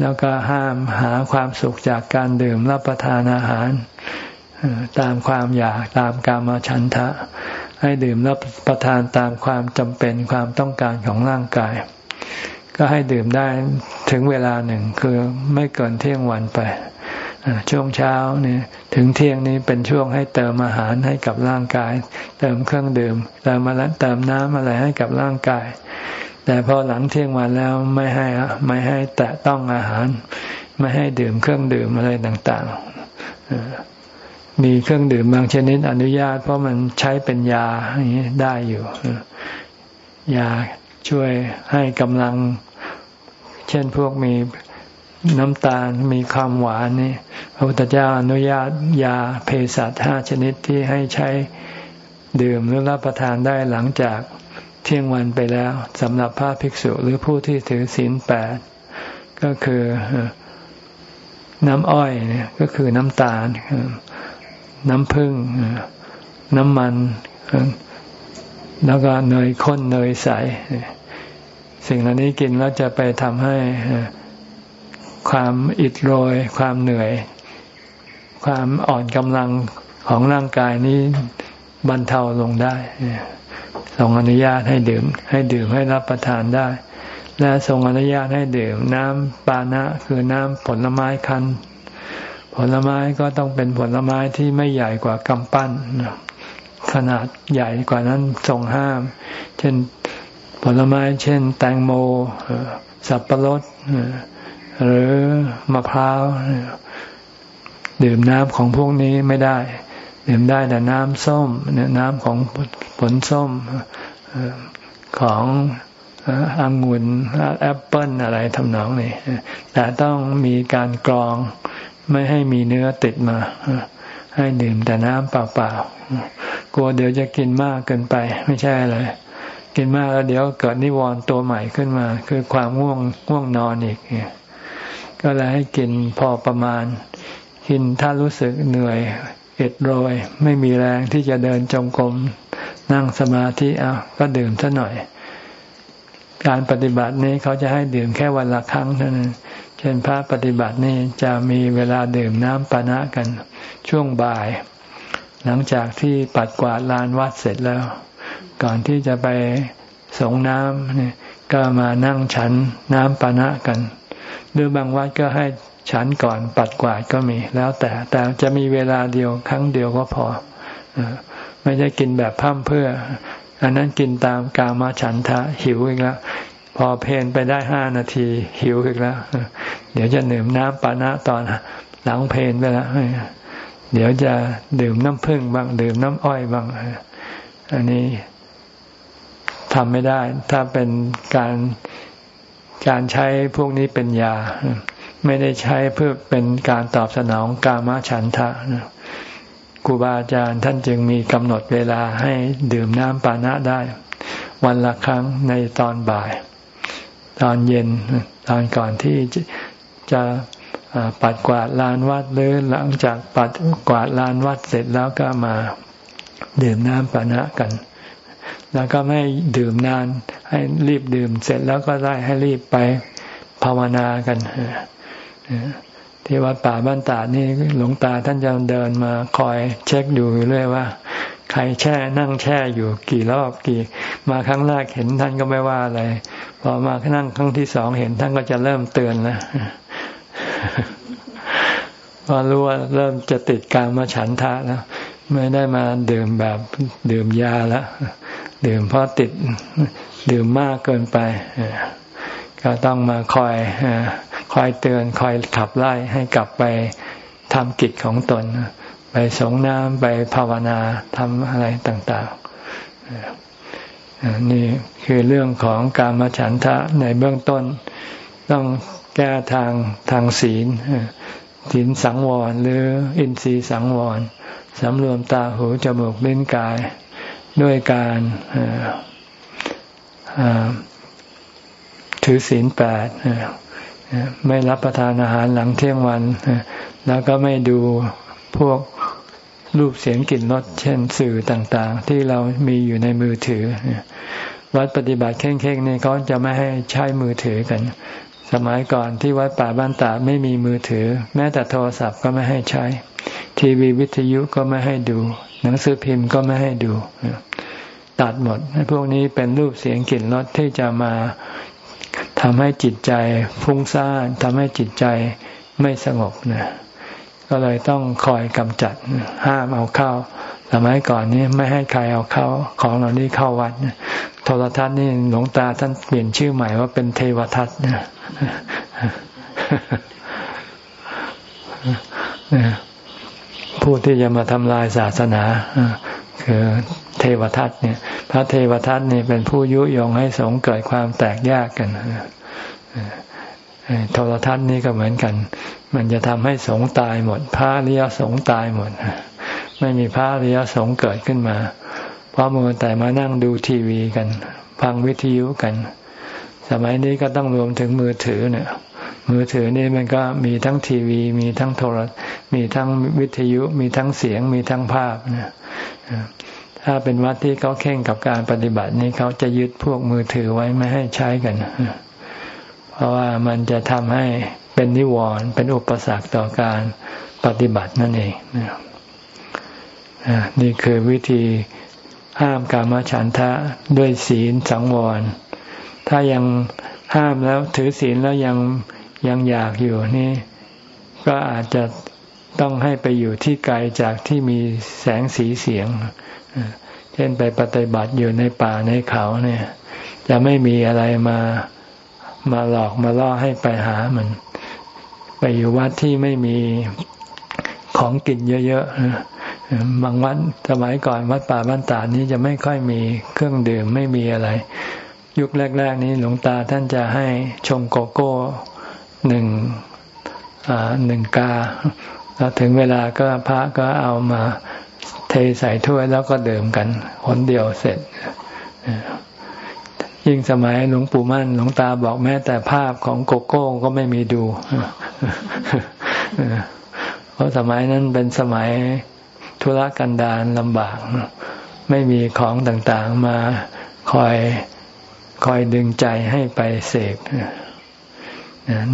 แล้วก็ห้ามหาความสุขจากการดื่มรับประทานอาหาร ตามความอยากตามกามฉันทะ ให้ดื่มรับประทานตามความจำเป็นความต้องการของร่างกาย ก็ให้ดื่มได้ถึงเวลาหนึ่งคือไม่เกินเที่ยงวันไป ช่วงเช้าเนี่ยถึงเที่ยงนี้เป็นช่วงให้เติมอาหารให้กับร่างกาย เติมเครื่องดื่มเติมมาแล้วเติมน้ำอะไรให้กับร่างกาย แต่พอหลังเที่ยงวันแล้วไม่ให้ไม่ให้แตะต้องอาหาร ไม่ให้ดื่มเครื่องดื่มอะไรต่าง ๆ มีเครื่องดื่มบางชนิดอนุญาต เพราะมันใช้เป็นยาอย่างนี้ได้อยู่ยาช่วยให้กำลัง เช่นพวกมีน้ำตาลมีความหวานนี่พระพุทธเจ้าอนุญาตยาเภสัชห้าชนิดที่ให้ใช้ดื่มหรือรับประทานได้หลังจากเที่ยงวันไปแล้วสำหรับพระภิกษุหรือผู้ที่ถือศีลแปดก็คือน้ำอ้อยเนี่ยก็คือน้ำตาล น้ำผึ้งน้ำมัน แล้วก็เนยข้นเนยใส สิ่งเหล่านี้กินแล้วจะไปทำให้ความอิดโรย ความเหนื่อย ความอ่อนกำลังของร่างกายนี้บรรเทาลงได้ทรงอนุญาตให้ดื่ม ให้ดื่มให้รับประทานได้ และทรงอนุญาตให้ดื่ม น้ำปานะคือน้ำผลไม้คั้น ผลไม้ก็ต้องเป็นผลไม้ที่ไม่ใหญ่กว่ากำปั้นขนาดใหญ่กว่านั้นทรงห้าม เช่นผลไม้ เช่น แตงโมสับปะรดหรือมะพร้าวดื่มน้ำของพวกนี้ไม่ได้ ดื่มได้แต่น้ำส้มน้ำของผลส้มขององุ่นแอปเปิลอะไรทำนองนี้แต่ต้องมีการกรอง ไม่ให้มีเนื้อติดมา ให้ดื่มแต่น้ำเปล่าๆกลัวเดี๋ยวจะกินมากเกินไป ไม่ใช่เลยกินมากแล้วเดี๋ยวเกิดนิวรณ์ตัวใหม่ขึ้นมา คือความง่วงง่วงนอนอีกเนี่ยก็เลยให้กินพอประมาณ กินถ้ารู้สึกเหนื่อยเอ็ดโรย ไม่มีแรงที่จะเดินจงกรมนั่งสมาธิเอาก็ดื่มซะหน่อย การปฏิบัตินี้เขาจะให้ดื่มแค่วันละครั้งเท่านั้น เช่นพระปฏิบัตินี่จะมีเวลาดื่มน้ำปานะกันช่วงบ่าย หลังจากที่ปัดกวาดลานวัดเสร็จแล้ว ก่อนที่จะไปสงน้ำนี่ก็มานั่งฉันน้ำปานะกัน หรือบางวัดก็ให้ฉันก่อนปัดกวาดก็มีแล้วแต่แต่จะมีเวลาเดียวครั้งเดียวก็พอไม่ใช่กินแบบพั่มเพื่อ อันนั้นกินตามกามาฉันทะหิวอีกแล้ว พอเพนไปได้ห้านาทีหิวอีกแล้ว เดี๋ยวจะดื่มน้ำปานะตอนหลังเพนไปแล้วเดี๋ยวจะดื่มน้ำผึ้งบ้างดื่มน้ำอ้อยบ้างอันนี้ทำไม่ได้ ถ้าเป็นการการใช้พวกนี้เป็นยา ไม่ได้ใช้เพื่อเป็นการตอบสนองกามฉันทะครูบาอาจารย์ท่านจึงมีกำหนดเวลาให้ดื่มน้ำปานะได้ วันละครั้งในตอนบ่าย ตอนเย็นตอนก่อนที่จะปัดกวาดลานวัดหรือหลังจากปัดกวาดลานวัดเสร็จแล้วก็มาดื่มน้ำปานะกัน แล้วก็ไม่ดื่มนาน ให้รีบดื่มเสร็จแล้วก็ได้ให้รีบไปภาวนากันที่วัดป่าบ้านตาดนี่หลวงตาท่านจะเดินมาคอยเช็คดูเรื่อยว่า รแช่นั่งแช่อยู่กี่รอบกี่ มาครั้งแรกเห็นท่านก็ไม่ว่าอะไร พอมานั่งครั้งที่สองเห็นท่านก็จะเริ่มเตือนแล้วพอรู้ว่าเริ่มจะติดการมาฉันทะแล้วไม่ได้มาดื่มแบบดื่มยาแล้วดื่มเพราะติดดื่มมากเกินไปก็ต้องมาคอยคอยเตือนคอยขับไล่ให้กลับไปทำกิจของตน สงน้ำไปภาวนาทำอะไรต่างๆนี่คือเรื่องของการมาฉันทะในเบื้องต้น ต้องแก้ทางทางศีลศีลสังวร หรืออินทรีย์สังวรสำรวมตาหูจมูกลิ้นกาย ด้วยการถือศีลแปดไม่รับประทานอาหารหลังเที่ยงวัน แล้วก็ไม่ดูพวก รูปเสียงกลิ่นรสเช่นสื่อต่างๆ ที่เรามีอยู่ในมือถือ วัดปฏิบัติเข่งๆนี่เขาจะไม่ให้ใช้มือถือกัน สมัยก่อนที่วัดป่าบ้านตาไม่มีมือถือ แม้แต่โทรศัพท์ก็ไม่ให้ใช้ ทีวีวิทยุก็ไม่ให้ดู หนังสือพิมพ์ก็ไม่ให้ดู ตัดหมดพวกนี้เป็นรูปเสียงกลิ่นรสที่จะมาทำให้จิตใจฟุ้งซ่านทำให้จิตใจไม่สงบนะ ก็เลยต้องคอยกำจัดห้ามเอาเข้าสมัยก่อนนี้ไม่ให้ใครเอาเข้าของเหล่านี้เข้าวัดโทรทัศน์นี่หลวงตาท่านเปลี่ยนชื่อใหม่ว่าเป็นเทวทัศน์ผู้ที่จะมาทำลายศาสนาคือเทวทัตเนี่ย พระเทวทัตเนี่ยเป็นผู้ยุยงให้สงเกิดความแตกแยกกัน โทรทัศน์นี่ก็เหมือนกัน มันจะทำให้สงตายหมด พระริยสงตายหมด ไม่มีพระริยสงเกิดขึ้นมา เพราะมือแต่มานั่งดูทีวีกัน ฟังวิทยุกัน สมัยนี้ก็ต้องรวมถึงมือถือเนี่ย มือถือนี่มันก็มีทั้งทีวี มีทั้งโทร มีทั้งวิทยุ มีทั้งเสียง มีทั้งภาพเนี่ยถ้าเป็นวัดที่เขาเข่งกับการปฏิบัตินี้เขาจะยึดพวกมือถือไว้ไม่ให้ใช้กัน เพราะว่ามันจะทำให้เป็นนิวรณ์เป็นอุปสรรคต่อการปฏิบัตินั่นเองนี่คือวิธีห้ามกามฉันทะด้วยศีลสังวร ถ้ายังห้ามแล้วถือศีลแล้วยังยังอยากอยู่นี่ ก็อาจจะต้องให้ไปอยู่ที่ไกลจากที่มีแสงสีเสียง เช่นไปปฏิบัติอยู่ในป่าในเขาเนี่ย จะไม่มีอะไรมา มาหลอกมาล่อให้ไปหามัน ไปอยู่วัดที่ไม่มีของกินเยอะๆ บางวัดสมัยก่อนวัดป่าบ้านตานี้จะไม่ค่อยมีเครื่องดื่มไม่มีอะไร ยุคแรก ๆ นี้หลวงตาท่านจะให้ชงโกโก้หนึ่งหนึ่งกาแล้วถึงเวลาก็พระก็เอามาเทใส่ถ้วยแล้วก็ดื่มกันคนเดียวเสร็จ ยิ่งสมัยหลวงปู่มั่นหลวงตาบอกแม้แต่ภาพของโกโก้ก็ไม่มีดูเพราะสมัยนั้นเป็นสมัยธุรกันดารลำบาก ไม่มีของต่างๆมาคอยคอยดึงใจให้ไปเสก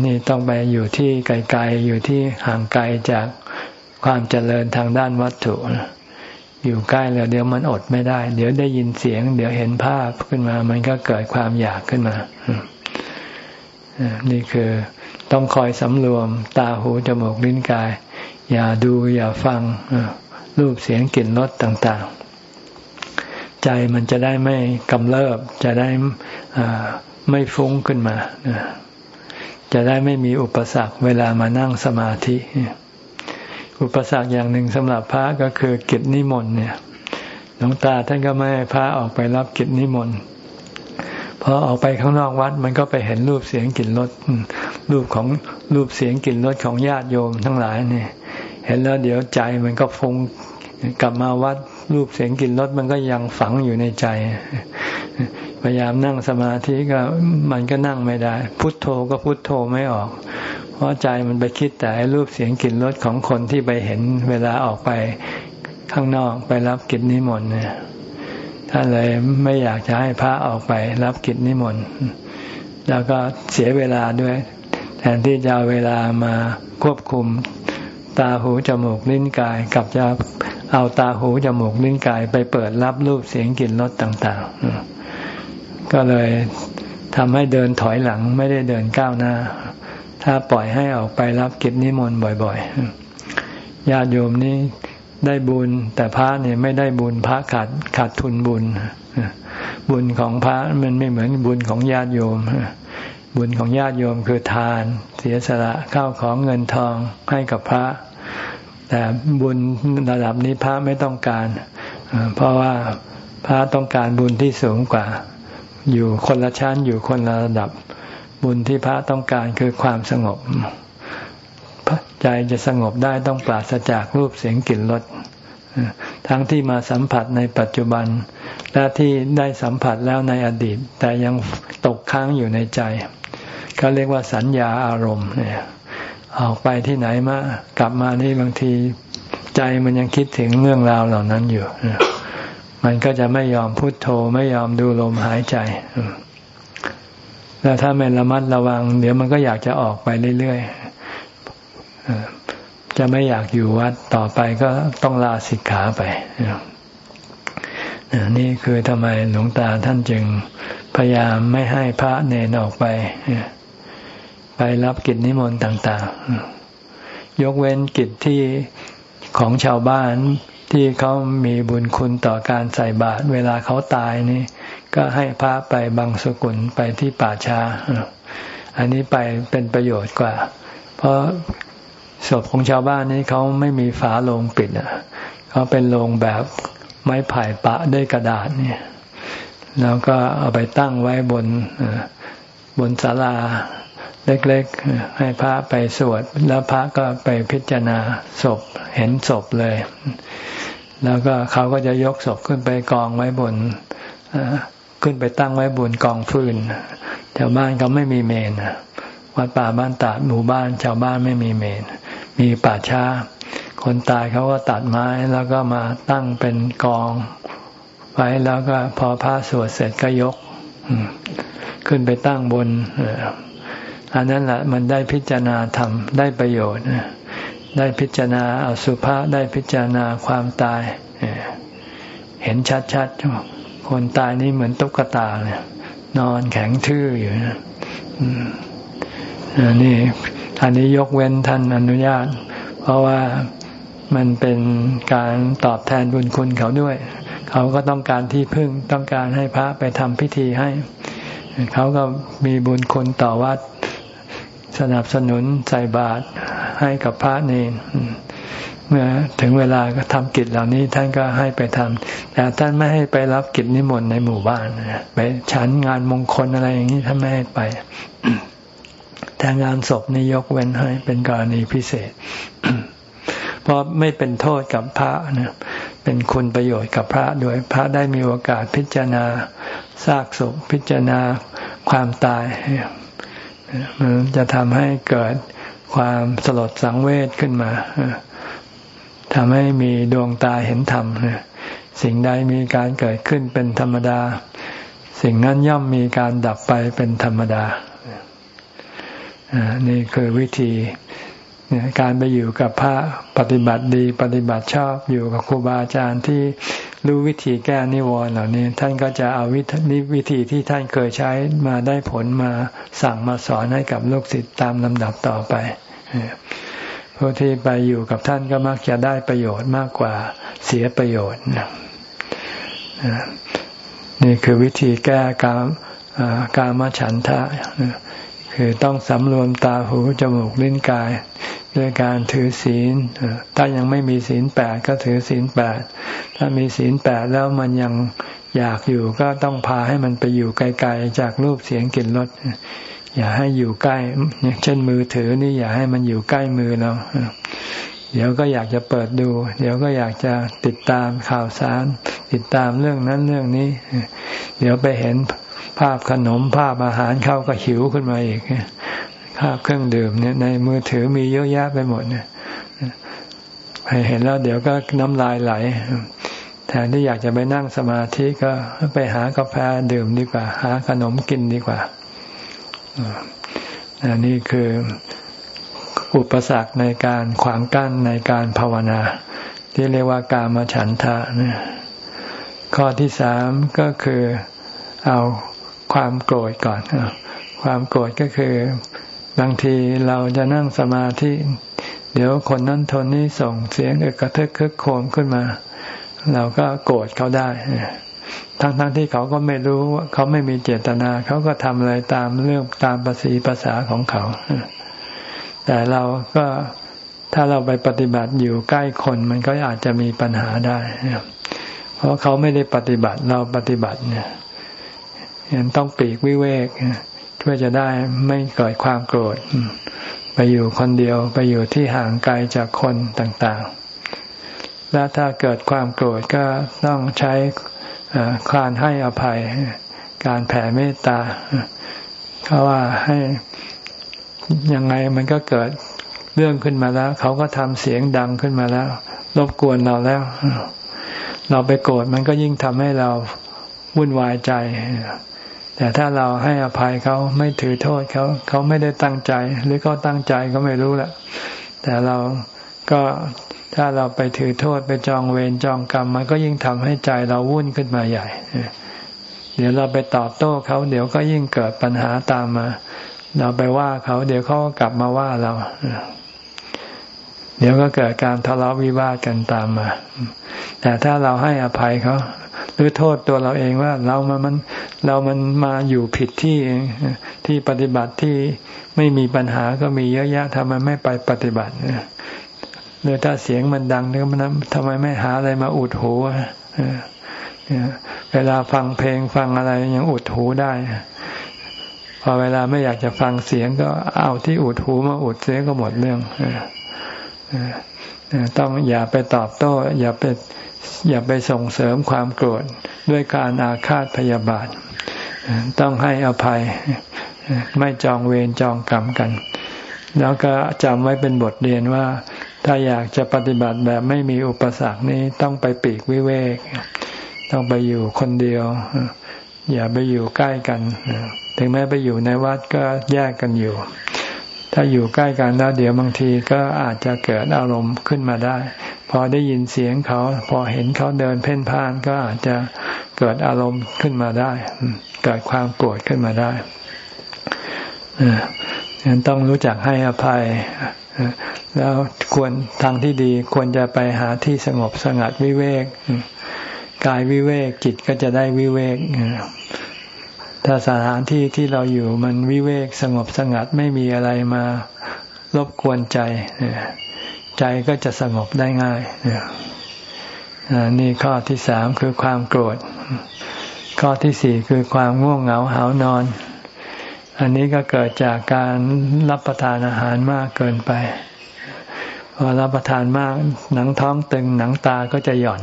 นี่ต้องไปอยู่ที่ไกลๆอยู่ที่ห่างไกลจากความเจริญทางด้านวัตถุ อยู่ใกล้แล้วเดี๋ยวมันอดไม่ได้ เดี๋ยวได้ยินเสียง เดี๋ยวเห็นภาพขึ้นมา มันก็เกิดความอยากขึ้นมานี่คือต้องคอยสำรวม ตาหูจมูกลิ้นกาย อย่าดูอย่าฟังรูปเสียงกลิ่นรสต่าง ๆ ใจมันจะได้ไม่กำเริบ จะได้ไม่ฟุ้งขึ้นมาจะได้ไม่มีอุปสรรคเวลามานั่งสมาธิ อุปสรรคอย่างหนึ่งสำหรับพระก็คือกิจนิมนต์เนี่ยหลวงตาท่านก็ไม่ให้พระออกไปรับกิจนิมนต์พอออกไปข้างนอกวัด มันก็ไปเห็นรูปเสียงกลิ่นรสรูปของรูปเสียงกลิ่นรสของญาติโยมทั้งหลายเนี่ย เห็นแล้วเดี๋ยวใจมันก็ฟุ้งกลับมาวัดรูปเสียงกลิ่นรสมันก็ยังฝังอยู่ในใจ พยายามนั่งสมาธิก็มันก็นั่งไม่ได้ พุทโธก็พุทโธไม่ออก ราะใจมันไปคิดแต่รูปเสียงกลิ่นรสของคนที่ไปเห็นเวลาออกไปข้างนอกไปรับกิจนิมนต์เนี่ยท่านเลยไม่อยากจะให้พระออกไปรับกิจนิมนต์แล้วก็เสียเวลาด้วย แทนที่จะเอาเวลามาควบคุมตาหูจมูกลิ้นกายกับจะเอาตาหูจมูกลิ้นกาย ไปเปิดรับรูปเสียงกลิ่นรสต่าง ๆ ก็เลยทำให้เดินถอยหลังไม่ได้เดินก้าวหน้า ถ้าปล่อยให้ออกไปรับกิจนิมนต์บ่อยๆญาติโยมนี่ได้บุญ แต่พระเนี่ยไม่ได้บุญพระขาดขาดทุนบุญ บุญของพระมันไม่เหมือนบุญของญาติโยม บุญของญาติโยมคือทาน เสียสละข้าวของเงินทองให้กับพระ แต่บุญระดับนี้พระไม่ต้องการ เพราะว่าพระต้องการบุญที่สูงกว่า อยู่คนละชั้นอยู่คนละระดับ บุญที่พระต้องการคือความสงบใจจะสงบได้ต้องปราศจากรูปเสียงกลิ่นรสทั้งที่มาสัมผัสในปัจจุบัน และที่ได้สัมผัสแล้วในอดีต แต่ยังตกค้างอยู่ในใจ ก็เรียกว่าสัญญาอารมณ์เนี่ยออกไปที่ไหนมากลับมานี่บางทีใจมันยังคิดถึงเรื่องราวเหล่านั้นอยู่ มันก็จะไม่ยอมพูดโทไม่ยอมดูลมหายใจ แล้วถ้าไม่ระมัดระวัง เดี๋ยวมันก็อยากจะออกไปเรื่อยๆจะไม่อยากอยู่วัดต่อไปก็ต้องลาสิกขาไปนี่คือทำไมหลวงตาท่านจึงพยายามไม่ให้พระเนนออกไป ไปรับกิจนิมนต์ต่าง ๆ ยกเว้นกิจที่ของชาวบ้าน ที่เขามีบุญคุณต่อการใส่บาตรเวลาเขาตายนี่ ก็ให้พระไปบางสกุลไปที่ป่าช้า อันนี้ไปเป็นประโยชน์กว่า เพราะศพของชาวบ้านนี้เขาไม่มีฝาโลงปิดอะเขาเป็นโลงแบบไม้ไผ่ปะด้วยกระดาษเนี่ยแล้วก็เอาไปตั้งไว้บนบนศาลาเล็กๆ ให้พระไปสวด แล้วพระก็ไปพิจารณาศพเห็นศพเลย แล้วก็เขาก็จะยกศพขึ้นไปกองไว้บนขึ้นไปตั้งไว้บนกองฟืนชาวบ้านเขาไม่มีเมนวัดป่าบ้านตาดหมู่บ้านชาวบ้านไม่มีเมน มีป่าช้า คนตายเขาก็ตัดไม้แล้วก็มาตั้งเป็นกองไว้แล้วก็พอพระสวดเสร็จก็ยก ขึ้นไปตั้งบนอันนั้นแหละมันได้พิจารณาธรรมได้ประโยชน์ ได้พิจารณาอสุภะได้พิจารณาความตาย เห็นชัดๆ คนตายนี่เหมือนตุ๊กตาเนี่ยนอนแข็งทื่ออยู่นะนี่อันนี้ยกเว้นท่านอนุญาต เพราะว่ามันเป็นการตอบแทนบุญคุณเขาด้วย เขาก็ต้องการที่พึ่งต้องการให้พระไปทำพิธีให้ เขาก็มีบุญคุณต่อวัด สนับสนุนใส่บาตรให้กับพระเนรเมื่อถึงเวลาก็ทำกิจเหล่านี้ท่านก็ให้ไปทำแต่ท่านไม่ให้ไปรับกิจนิมนต์ในหมู่บ้านไปฉันงานมงคลอะไรอย่างนี้ท่านไม่ให้ไป แต่งานศพนี่ยกเว้นให้เป็นกรณีพิเศษ เพราะไม่เป็นโทษกับพระนะเป็นคุณประโยชน์กับพระด้วยพระได้มีโอกาสพิจารณาซากศพพิจารณาความตาย มันจะทำให้เกิดความสลดสังเวชขึ้นมาทำให้มีดวงตาเห็นธรรมสิ่งใดมีการเกิดขึ้นเป็นธรรมดา สิ่งนั้นย่อมมีการดับไปเป็นธรรมดานี่คือวิธีการไปอยู่กับพระปฏิบัติดี ปฏิบัติชอบอยู่กับครูบาอาจารย์ที่ รู้วิธีแก้นิวรณ์เหล่านี้ ท่านก็จะเอาวิธีวิธีที่ท่านเคยใช้มาได้ผลมาสั่งมาสอนให้กับลูกศิษย์ตามลำดับต่อไปผู้ที่ไปอยู่กับท่านก็มักจะได้ประโยชน์มากกว่าเสียประโยชน์นี่คือวิธีแก้กามกามฉันทะคือต้องสำรวมตาหูจมูกลิ้นกาย ด้วยการถือศีล ถ้ายังไม่มีศีลแปดก็ถือศีลแปด ถ้ามีศีลแปดแล้วมันยังอยากอยู่ก็ต้องพาให้มันไปอยู่ไกลๆ จากรูปเสียงกลิ่นรส อย่าให้อยู่ใกล้ เช่นมือถือนี่อย่าให้มันอยู่ใกล้มือเรา เดี๋ยวก็อยากจะเปิดดู เดี๋ยวก็อยากจะติดตามข่าวสาร ติดตามเรื่องนั้นเรื่องนี้ เดี๋ยวไปเห็นภาพขนมภาพอาหารเข้าก็หิวขึ้นมาอีกาพเครื่องดื่มเนี่ยในมือถือมีเยอะแยะไปหมดเนี่ยเห็นแล้วเดี๋ยวก็น้ำลายไหล แทนที่อยากจะไปนั่งสมาธิก็ไปหากาแฟดื่มดีกว่า หาขนมกินดีกว่าอันนี้คืออุปสรรคในการขวางกั้นในการภาวนา ที่เรียกว่ากามฉันทะนะข้อที่สามก็คือเอาความโกรธก่อน ความโกรธก็คือ บางทีเราจะนั่งสมาธิ เดี๋ยวคนนั้นทนนี้ส่งเสียงเอกระทึกคึกโคมขึ้นมา เราก็โกรธเขาได้ทั้งๆทที่เขาก็ไม่รู้ว่าเขาไม่มีเจตนา เขาก็ทำอะไรตามเรื่องตามภาษีภาษาของเขา แต่เราก็ถ้าเราไปปฏิบัติอยู่ใกล้คนมันก็อาจจะมีปัญหาได้ เพราะเขาไม่ได้ปฏิบัติเราปฏิบัติเนี่ยยังต้องปีกวิเวก เพื่อจะได้ไม่เกิดความโกรธ ไปอยู่คนเดียวไปอยู่ที่ห่างไกลจากคนต่างๆ แล้วถ้าเกิดความโกรธก็ต้องใช้การให้อภัย การแผ่เมตตาเพราะว่าให้ยังไงมันก็เกิดเรื่องขึ้นมาแล้ว เขาก็ทำเสียงดังขึ้นมาแล้ว รบกวนเราแล้ว เราไปโกรธมันก็ยิ่งทำให้เราวุ่นวายใจ แต่ถ้าเราให้อภัยเขาไม่ถือโทษเขาเขาไม่ได้ตั้งใจ หรือเขาตั้งใจก็ไม่รู้แหละแต่เราก็ถ้าเราไปถือโทษไปจองเวรจองกรรมมันก็ยิ่งทำให้ใจเราวุ่นขึ้นมาใหญ่ เดี๋ยวเราไปตอบโต้เขาเดี๋ยวก็ยิ่งเกิดปัญหาตามมา เราไปว่าเขาเดี๋ยวเขาก็กลับมาว่าเรา เดี๋ยวก็เกิดการทะเลาะวิวาทกันตามมา แต่ถ้าเราให้อภัยเขา หรือโทษตัวเราเองว่าเรามันเรามันมาอยู่ผิดที่ที่ปฏิบัติที่ไม่มีปัญหาก็มีเยอะแยะทำไมไม่ไปปฏิบัติหรือถ้าเสียงมันดังเนี่ยมันทำไมไม่หาอะไรมาอุดหูเวลาฟังเพลงฟังอะไรยังอุดหูได้พอเวลาไม่อยากจะฟังเสียงก็เอาที่อุดหูมาอุดเสียงก็หมดเรื่องต้องอย่าไปตอบโต้ อย่าไป อย่าไปส่งเสริมความโกรธด้วยการอาฆาตพยาบาท ต้องให้อภัย ไม่จองเวรจองกรรมกัน แล้วก็จำไว้เป็นบทเรียนว่า ถ้าอยากจะปฏิบัติแบบไม่มีอุปสรรคนี้ต้องไปปีกวิเวก ต้องไปอยู่คนเดียว อย่าไปอยู่ใกล้กัน ถึงแม้ไปอยู่ในวัดก็แยกกันอยู่ ถ้าอยู่ใกล้กันแล้วเดี๋ยวบางทีก็อาจจะเกิดอารมณ์ขึ้นมาได้ พอได้ยินเสียงเขา พอเห็นเขาเดินเพ่นพ่านก็อาจจะเกิดอารมณ์ขึ้นมาได้ เกิดความโกรธขึ้นมาได้ฉะนั้นต้องรู้จักให้อภัย แล้วควรทางที่ดีควรจะไปหาที่สงบสงัดวิเวกกายวิเวกจิตก็จะได้วิเวกถ้าสถานที่ที่เราอยู่มันวิเวกสงบสงัดไม่มีอะไรมารบกวนใจ ใจก็จะสงบได้ง่ายนี่ข้อที่สามคือความโกรธ ข้อที่สี่คือความง่วงเหงาหานอน อันนี้ก็เกิดจากการรับประทานอาหารมากเกินไปพอรับประทานมากหนังท้องตึงหนังตาก็จะหย่อน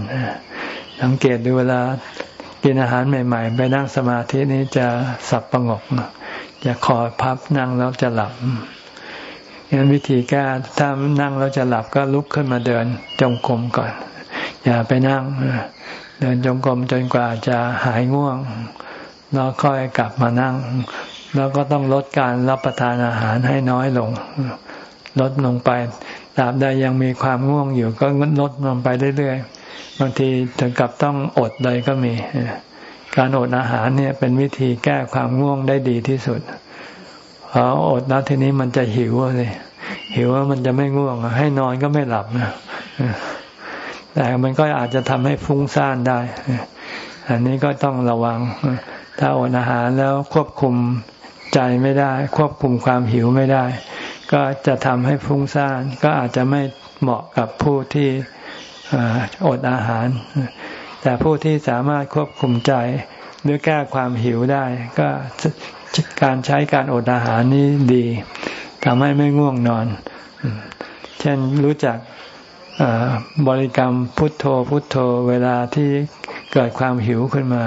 สังเกตดูเวลากินอาหารใหม่ ๆ ไปนั่งสมาธินี้จะสับประงกจะคอพับนั่งแล้วจะหลับ งั้นวิธีแก้ถ้านั่งแล้วจะหลับก็ลุกขึ้นมาเดินจงกรมก่อน อย่าไปนั่ง เดินจงกรมจนกว่าจะหายง่วงแล้วค่อยกลับมานั่ง แล้วก็ต้องลดการรับประทานอาหารให้น้อยลง ลดลงไปตราบใดยังมีความง่วงอยู่ก็ลดลงไปเรื่อยๆบางทีถึงกับต้องอดเลยก็มี การอดอาหารเนี่ยเป็นวิธีแก้ความง่วงได้ดีที่สุด พออดนะทีนี้มันจะหิวเลยหิวว่ามันจะไม่ง่วงให้นอนก็ไม่หลับนะแต่มันก็อาจจะทำให้ฟุ้งซ่านได้ อันนี้ก็ต้องระวัง ถ้าอดอาหารแล้วควบคุมใจไม่ได้ ควบคุมความหิวไม่ได้ ก็จะทำให้ฟุ้งซ่าน ก็อาจจะไม่เหมาะกับผู้ที่อดอาหาร แต่ผู้ที่สามารถควบคุมใจหรือแก้ความหิวได้ ก็ การใช้การอดอาหารนี้ดีทำให้ไม่ง่วงนอน เช่นรู้จักบริกรรมพุทโธพุทโธเวลาที่เกิดความหิวขึ้นมา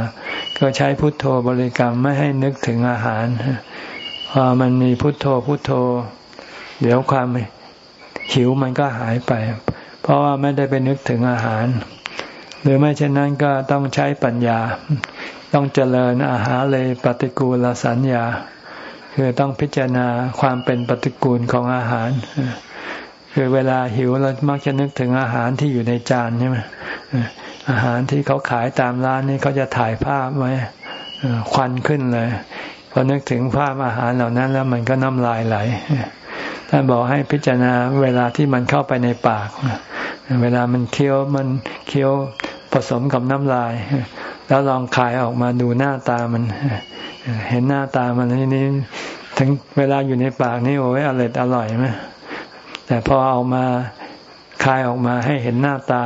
ก็ใช้พุทโธบริกรรมไม่ให้นึกถึงอาหาร พอมันมีพุทโธพุทโธ เดี๋ยวความหิวมันก็หายไป เพราะว่าไม่ได้ไปนึกถึงอาหาร หรือไม่เช่นนั้นก็ต้องใช้ปัญญา ต้องเจริญอาหารเลยปฏิกูลสัญญา คือต้องพิจารณาความเป็นปฏิกูลของอาหาร คือเวลาหิวเรามักจะนึกถึงอาหารที่อยู่ในจานใช่ไหมอาหารที่เขาขายตามร้านนี่เขาจะถ่ายภาพไว้ควันขึ้นเลยพอนึกถึงภาพอาหารเหล่านั้นแล้วมันก็น้ำลายไหลท่านบอกให้พิจารณาเวลาที่มันเข้าไปในปาก เวลามันเคี้ยวมันเคี้ยวผสมกับน้ำลาย แล้วลองคายออกมาดูหน้าตามัน เห็นหน้าตามันนี่นี่ถึงเวลาอยู่ในปากนี่โอ้ยอร่อยอร่อยไหมแต่พอเอามาคายออกมาให้เห็นหน้าตา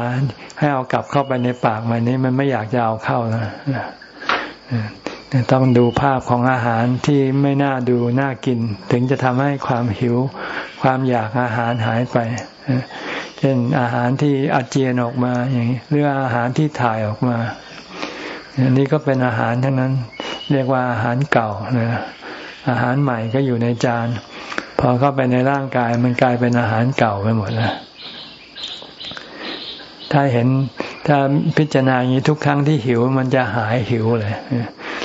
ให้เอากลับเข้าไปในปากมันนี้มันไม่อยากจะเอาเข้านะต้องดูภาพของอาหารที่ไม่น่าดูน่ากิน ถึงจะทำให้ความหิว ความอยากอาหารหายไปเช่นอาหารที่อาเจียนออกมาอย่างนี้หรืออาหารที่ถ่ายออกมา อันนี้ก็เป็นอาหารทั้งนั้น เรียกว่าอาหารเก่านะอาหารใหม่ก็อยู่ในจาน พอเข้าไปในร่างกาย มันกลายเป็นอาหารเก่าไปหมดแล้วถ้าเห็นถ้าพิจารณาอย่างนี้ทุกครั้งที่หิว มันจะหายหิวเลย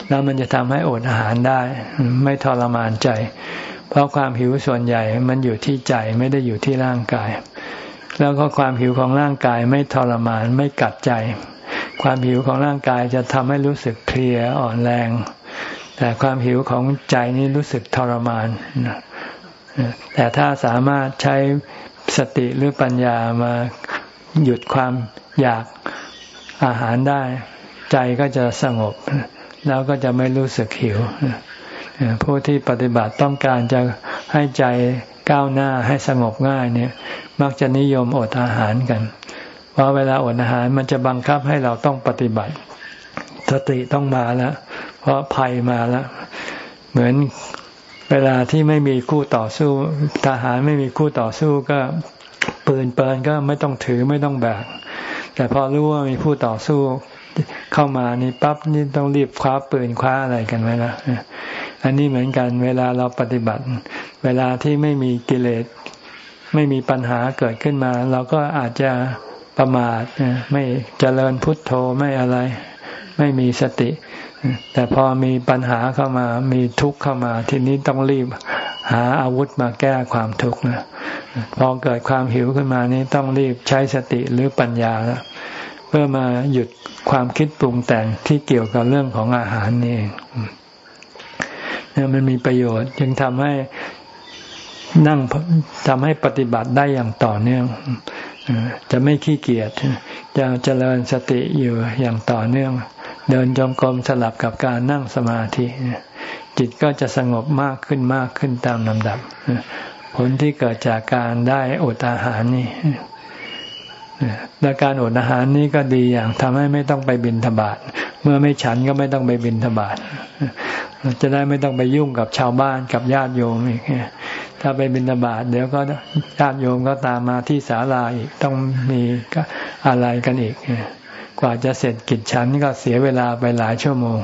แล้วมันจะทำให้อดอาหารได้ ไม่ทรมานใจ เพราะความหิวส่วนใหญ่มันอยู่ที่ใจไม่ได้อยู่ที่ร่างกาย แล้วก็ความหิวของร่างกายไม่ทรมานไม่กัดใจ ความหิวของร่างกายจะทำให้รู้สึกเพลียอ่อนแรง แต่ความหิวของใจนี้รู้สึกทรมาน แต่ถ้าสามารถใช้สติหรือปัญญามาหยุดความอยากอาหารได้ ใจก็จะสงบ แล้วก็จะไม่รู้สึกหิวผู้ที่ปฏิบัติต้องการจะให้ใจก้าวหน้าให้สงบง่ายเนี่ย มักจะนิยมอดอาหารกัน เพราะเวลาอดอาหารมันจะบังคับให้เราต้องปฏิบัติ สติต้องมาแล้วเพราะภัยมาแล้ว เหมือนเวลาที่ไม่มีคู่ต่อสู้ ทหารไม่มีคู่ต่อสู้ก็ปืนเปินก็ไม่ต้องถือไม่ต้องแบก แต่พอรู้ว่ามีผู้ต่อสู้เข้ามานี่ปั๊บนี่ต้องรีบคว้าปืนคว้าอะไรกันไว้ละอันนี้เหมือนกัน เวลาเราปฏิบัติ เวลาที่ไม่มีกิเลส ไม่มีปัญหาเกิดขึ้นมา เราก็อาจจะ ประมาทไม่เจริญพุทโธไม่อะไร ไม่มีสติ แต่พอมีปัญหาเข้ามามีทุกข์เข้ามา ทีนี้ต้องรีบหาอาวุธมาแก้ความทุกข์นะพอเกิดความหิวขึ้นมานี้ต้องรีบใช้สติหรือปัญญาแล้วเพื่อมาหยุดความคิดปรุงแต่งที่เกี่ยวกับเรื่องของอาหารนี่เองเนี่ยมันมีประโยชน์จึงทำให้นั่งทำให้ปฏิบัติได้อย่างต่อเนื่อง จะไม่ขี้เกียจจะเจริญสติอยู่อย่างต่อเนื่อง เดินจงกรมสลับกับการนั่งสมาธิ จิตก็จะสงบมากขึ้นมากขึ้นตามลำดับ ผลที่เกิดจากการได้อดอาหารนี่และการอดอาหารนี่ก็ดีอย่างทำให้ไม่ต้องไปบินทบาทเมื่อไม่ฉันก็ไม่ต้องไปบินทบาทจะได้ไม่ต้องไปยุ่งกับชาวบ้านกับญาติโยมอีก ถ้าไปบินทบาทเดี๋ยวก็ญาติโยมก็ตามมาที่ศาลาอีกต้องมีอะไรกันอีก กว่าจะเสร็จกิจฉันก็เสียเวลาไปหลายชั่วโมง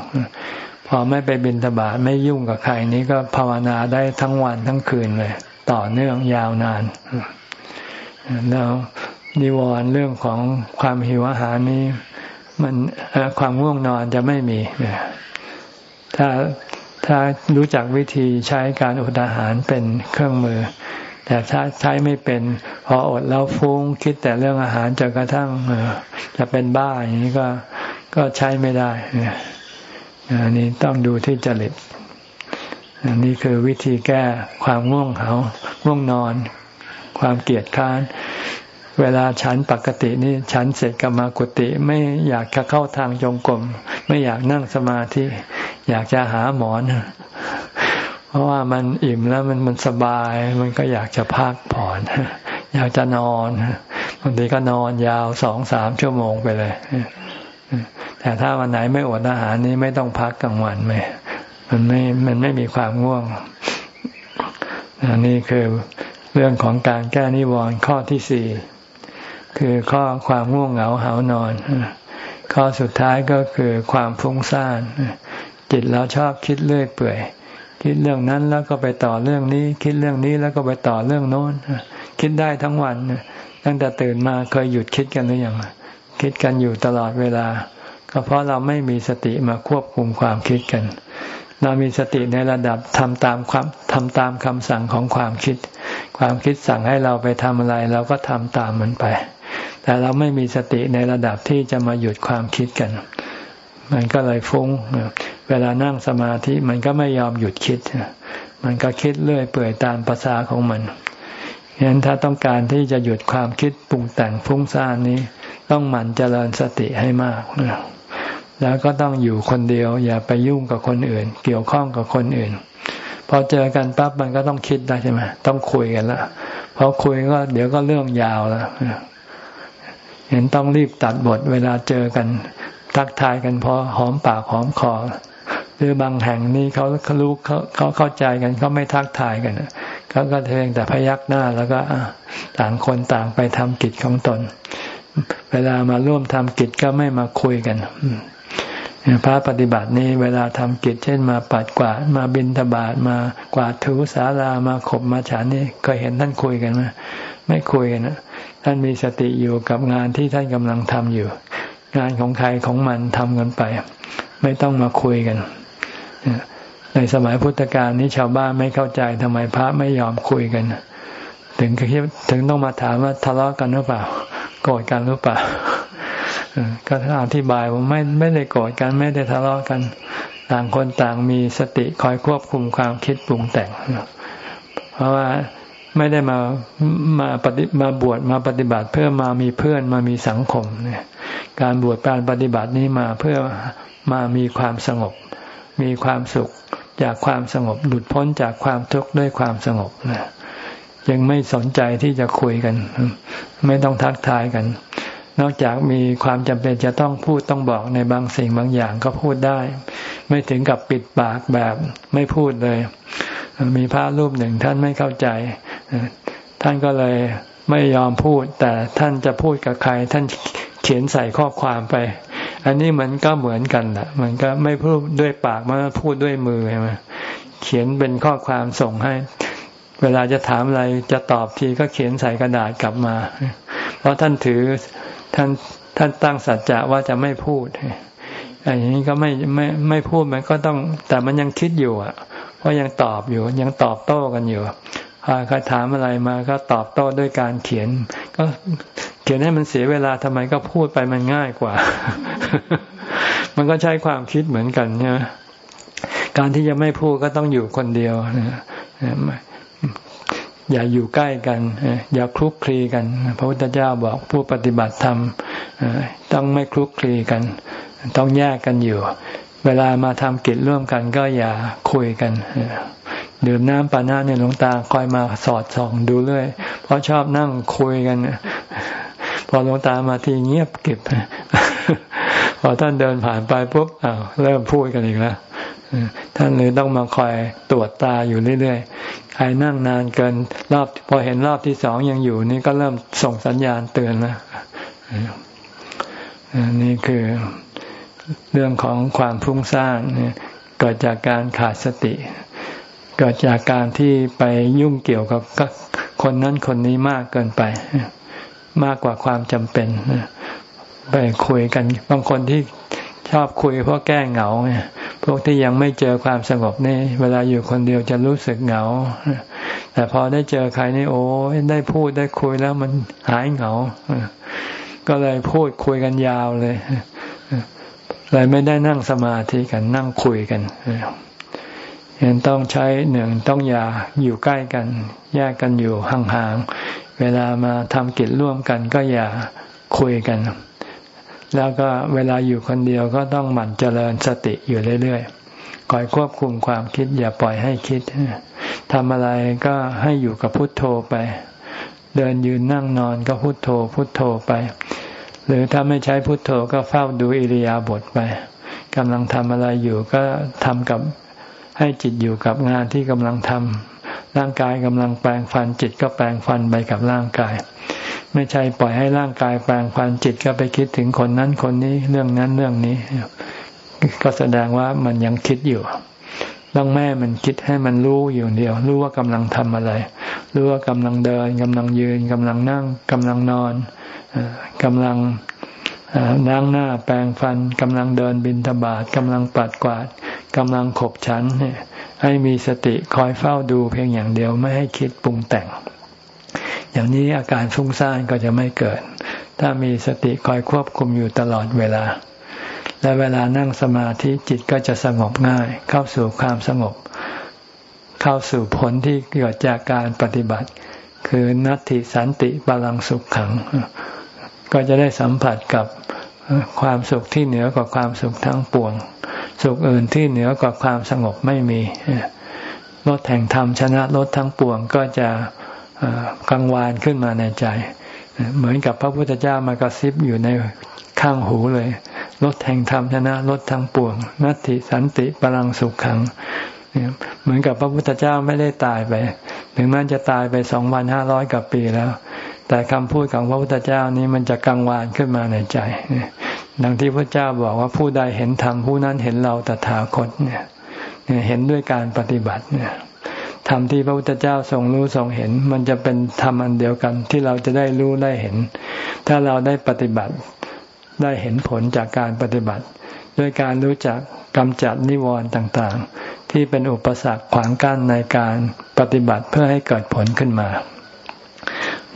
พอไม่ไปบินทบาทไม่ยุ่งกับใครนี้ก็ภาวนาได้ทั้งวันทั้งคืนเลย ต่อเนื่องยาวนานแล้วนิวรณ์เรื่องของความหิวอาหารนี้ มันความง่วงนอนจะไม่มีถ้า ถ้ารู้จักวิธีใช้การอดอาหารเป็นเครื่องมือ แต่ถ้าใช้ไม่เป็น พออดแล้วฟุ้งคิดแต่เรื่องอาหารจนกระทั่งจะเป็นบ้าอย่างนี้ก็ก็ใช้ไม่ได้อันนี้ต้องดูที่จริตอันนี้คือวิธีแก้ความง่วงเหาง่วงนอน ความเกียดค้าน เวลาฉันปกตินี่ฉันเสร็จกรรมากุติไม่อยากจะเข้าทางจงกรมไม่อยากนั่งสมาธิอยากจะหาหมอน เพราะว่ามันอิ่มแล้วมันมันสบาย มันก็อยากจะพักผ่อน อยากจะนอนบางทีก็นอนยาวสองสามชั่วโมงไปเลย แต่ถ้าวันไหนไม่อดอาหารนี้ไม่ต้องพักกลางวันไหมมันไม่มันไม่มีความง่วงอันนี้คือเรื่องของการแก้นิวรณ์ข้อที่สี่ คือข้อความง่วงเหงาหานอน ข้อสุดท้ายก็คือความฟุ้งซ่านจิตเราชอบคิดเรื่อยเปื่อย คิดเรื่องนั้นแล้วก็ไปต่อเรื่องนี้ คิดเรื่องนี้แล้วก็ไปต่อเรื่องโน้น คิดได้ทั้งวัน ตั้งแต่ตื่นมาเคยหยุดคิดกันหรือยังคิดกันอยู่ตลอดเวลา ก็เพราะเราไม่มีสติมาควบคุมความคิดกัน เรามีสติในระดับทำตามความทำตามคำสั่งของความคิด ความคิดสั่งให้เราไปทำอะไร เราก็ทำตามมันไป แต่เราไม่มีสติในระดับที่จะมาหยุดความคิดกัน มันก็เลยฟุง้ง เวลานั่งสมาธิมันก็ไม่ยอมหยุดคิด มันก็คิดเรื่อยเปื่อยตามภาษาของมันฉะนั้นถ้าต้องการที่จะหยุดความคิดปรุงแต่งฟุ้งซ่านนี้ ต้องหมั่นเจริญสติให้มากแล้วก็ต้องอยู่คนเดียว อย่าไปยุ่งกับคนอื่น เกี่ยวข้องกับคนอื่น พอเจอกันปั๊บมันก็ต้องคิดได้ใช่ไหมต้องคุยกันละพอคุยก็เดี๋ยวก็เรื่องยาวแล้ว เห็นต้องรีบตัดบทเวลาเจอกัน ทักทายกันพอหอมปากหอมคอหรือบางแห่งนี้เขาเขารู้เขาเขาเข้าใจกันเขาไม่ทักทายกันเขาก็เพียงแต่พยักหน้าแล้วก็ต่างคนต่างไปทำกิจของตน เวลามาร่วมทำกิจก็ไม่มาคุยกันพระปฏิบัตินี้เวลาทำกิจ เช่นมาปัดกวาดมาบินทบาทมากวาดถูสารามาขบมาฉานนี่ก็เห็นท่านคุยกันไหมไม่คุยกันนะ ท่านมีสติอยู่กับงานที่ท่านกำลังทำอยู่ งานของใครของมันทำกันไป ไม่ต้องมาคุยกัน ในสมัยพุทธกาลนี้ชาวบ้านไม่เข้าใจทำไมพระไม่ยอมคุยกัน ถึงคิดถึงต้องมาถามว่าทะเลาะกันหรือเปล่า โกรธกันหรือเปล่าก็อธิบายว่าไม่ไม่ได้โกรธกันไม่ได้ทะเลาะกัน ต่างคนต่างมีสติคอยควบคุมความคิดปรุงแต่ง เพราะว่า ไม่ได้มามาปฏิมาบวชมาปฏิบัติ เพื่อมามีเพื่อนมามีสังคมเนี่ยการบวชการปฏิบัตินี้มาเพื่อมามีความสงบ มีความสุขจากความสงบหลุดพ้นจากความทุกข์ด้วยความสงบนะยังไม่สนใจที่จะคุยกัน ไม่ต้องทักทายกัน นอกจากมีความจำเป็นจะต้องพูดต้องบอกในบางสิ่งบางอย่างก็พูดได้ ไม่ถึงกับปิดปากแบบไม่พูดเลย มีพระรูปหนึ่งท่านไม่เข้าใจ ท่านก็เลยไม่ยอมพูด แต่ท่านจะพูดกับใคร ท่านเขียนใส่ข้อความไป อันนี้มันก็เหมือนกันแหละมันก็ไม่พูดด้วยปากมันพูดด้วยมือใช่ไหมเขียนเป็นข้อความส่งให้ เวลาจะถามอะไรจะตอบทีก็เขียนใส่กระดาษกลับมา เพราะท่านถือท่านท่านตั้งสัจจะว่าจะไม่พูดอันนี้ก็ไม่ไม่ไม่พูดมันก็ต้อง แต่มันยังคิดอยู่อะ เพราะยังตอบอยู่ ยังตอบโต้กันอยู่ ใครถามอะไรมาก็ตอบโต้ด้วยการเขียน ก็เขียนให้มันเสียเวลาทำไมก็พูดไปมันง่ายกว่า มันก็ใช้ความคิดเหมือนกันนี่การที่จะไม่พูดก็ต้องอยู่คนเดียวนะอย่าอยู่ใกล้กัน อย่าคลุกคลีกัน พระพุทธเจ้าบอกผู้ปฏิบัติธรรมต้องไม่คลุกคลีกัน ต้องแยกกันอยู่ เวลามาทำกิจร่วมกันก็อย่าคุยกัน ดื่มน้ำปานะเนี่ยหลวงตาคอยมาสอดส่องดูเรื่อยเพราะชอบนั่งคุยกันพอหลวงตามาทีเงียบเก็บพอท่านเดินผ่านไปปุ๊บอ้าวเริ่มพูดกันอีกแล้วท่านเลยต้องมาคอยตรวจตาอยู่เรื่อยๆใครนั่งนานเกิน รอบพอเห็นรอบที่สองยังอยู่นี่ก็เริ่มส่งสัญญาณเตือนแล้วนี่คือเรื่องของความฟุ้งซ่านเกิดจากการขาดสติ เกิดจากการที่ไปยุ่งเกี่ยวกับคนนั้นคนนี้มากเกินไป มากกว่าความจำเป็นไปคุยกันบางคนที่ชอบคุยเพราะแก้เหงาพวกที่ยังไม่เจอความสงบนี่ เวลาอยู่คนเดียวจะรู้สึกเหงา แต่พอได้เจอใครนี่โอ้ได้พูดได้คุยแล้วมันหายเหงา ก็เลยพูดคุยกันยาวเลยเลยไม่ได้นั่งสมาธิกันนั่งคุยกัน ยังต้องใช้หนึ่งต้องอย่าอยู่ใกล้กัน แยกกันอยู่ห่างๆ เวลามาทำกิจร่วมกันก็อย่าคุยกัน แล้วก็เวลาอยู่คนเดียวก็ต้องหมั่นเจริญสติอยู่เรื่อยๆคอยควบคุมความคิด อย่าปล่อยให้คิดทำอะไรก็ให้อยู่กับพุทโธไป เดินยืนนั่งนอนก็พุทโธ พุทโธไป หรือถ้าไม่ใช้พุทโธก็เฝ้าดูอิริยาบถไปกำลังทำอะไรอยู่ก็ทำกับ ให้จิตอยู่กับงานที่กำลังทำร่างกายกำลังแปลงฟันจิตก็แปลงฟันไปกับร่างกาย ไม่ใช่ปล่อยให้ร่างกายแปลงฟันจิตก็ไปคิดถึงคนนั้นคนนี้เรื่องนั้นเรื่องนี้ ก็แสดงว่ามันยังคิดอยู่ต้องแม่มันคิดให้มันรู้อยู่เดียว รู้ว่ากำลังทำอะไร รู้ว่ากำลังเดินกำลังยืนกำลังนั่งกำลังนอนกำลัง ล้างหน้าแปรงฟันกำลังเดินบินทบาทกำลังปัดกวาดกำลังขบฉันให้มีสติคอยเฝ้าดูเพียงอย่างเดียวไม่ให้คิดปรุงแต่ง อย่างนี้อาการฟุ้งซ่านก็จะไม่เกิด ถ้ามีสติคอยควบคุมอยู่ตลอดเวลา และเวลานั่งสมาธิจิตก็จะสงบง่าย เข้าสู่ความสงบ เข้าสู่ผลที่เกิดจากการปฏิบัติ คือนัตติสันติบาลังสุขขัง ก็จะได้สัมผัสกับ ความสุขที่เหนือกว่าความสุขทั้งปวง สุขอื่นที่เหนือกว่าความสงบไม่มีรถแห่งธรรมชนะรถทั้งปวงก็จะกังวานขึ้นมาในใจ เหมือนกับพระพุทธเจ้ามากระซิบอยู่ในข้างหูเลยรถแห่งธรรมชนะรถทั้งปวง นัตติสันติปรังสุขขังเหมือนกับพระพุทธเจ้าไม่ได้ตายไป ถึงแม้จะตายไปสองพันห้าร้อยกว่าปีแล้ว แต่คำพูดของพระพุทธเจ้านี้มันจะกังวานขึ้นมาในใจดังที่พระเจ้าบอกว่าผู้ใดเห็นธรรมผู้นั้นเห็นเราตถาคตเนี่ยเห็นด้วยการปฏิบัติเนี่ยธรรมที่พระพุทธเจ้าทรงรู้ทรงเห็น มันจะเป็นธรรมอันเดียวกันที่เราจะได้รู้ได้เห็น ถ้าเราได้ปฏิบัติได้เห็นผลจากการปฏิบัติ ด้วยการรู้จักกำจัดนิวรณ์ต่างๆ ที่เป็นอุปสรรคขวางกั้นในการปฏิบัติเพื่อให้เกิดผลขึ้นมา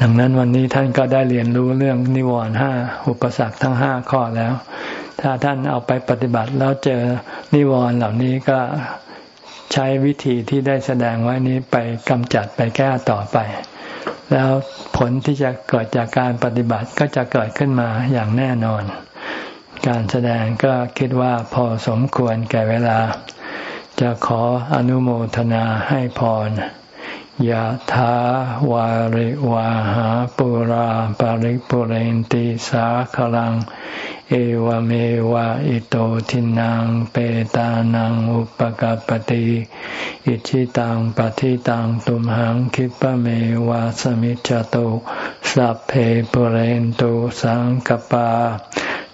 ดังนั้นวันนี้ท่านก็ได้เรียนรู้เรื่องนิวรณ์ห้าอุปสรรคทั้งห้าข้อแล้ว ถ้าท่านเอาไปปฏิบัติแล้วเจอนิวรณ์เหล่านี้ก็ใช้วิธีที่ได้แสดงไว้นี้ไปกำจัดไปแก้ต่อไป แล้วผลที่จะเกิดจากการปฏิบัติก็จะเกิดขึ้นมาอย่างแน่นอน การแสดงก็คิดว่าพอสมควรแก่เวลา จะขออนุโมทนาให้พร ยะถาวาริวาหาปุราปาริปุเรนติสาขลัง เอวเมวะอิโตทินังเปตานังอุปกปติอิชิตังปฏิตังตุมหังคิปะเมวะสมิจจตุสัพเพปุเรนตุสังกปา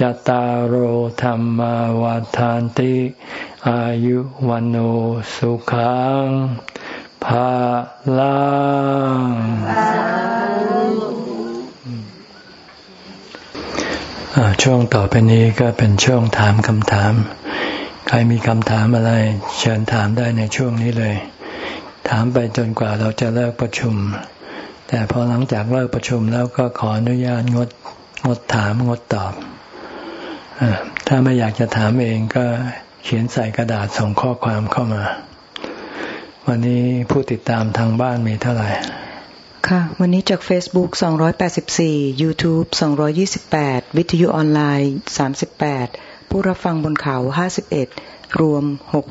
จตารโหธรรมวาทานติ อายุวันโอสุขังภาลังช่วงต่อไปนี้ก็เป็นช่วงถามคำถาม ใครมีคำถามอะไร เชิญถามได้ในช่วงนี้เลย ถามไปจนกว่าเราจะเลิกประชุม แต่พอหลังจากเลิกประชุมแล้วก็ขออนุญาตงดงดถามงดตอบ ถ้าไม่อยากจะถามเองก็เขียนใส่กระดาษส่งข้อความเข้ามา วันนี้ผู้ติดตามทางบ้านมีเท่าไหร่ ค่ะ วันนี้จาก Facebook 284 YouTube 228 วิทยุออนไลน์ 38 ผู้รับฟังบนเขา 51 รวม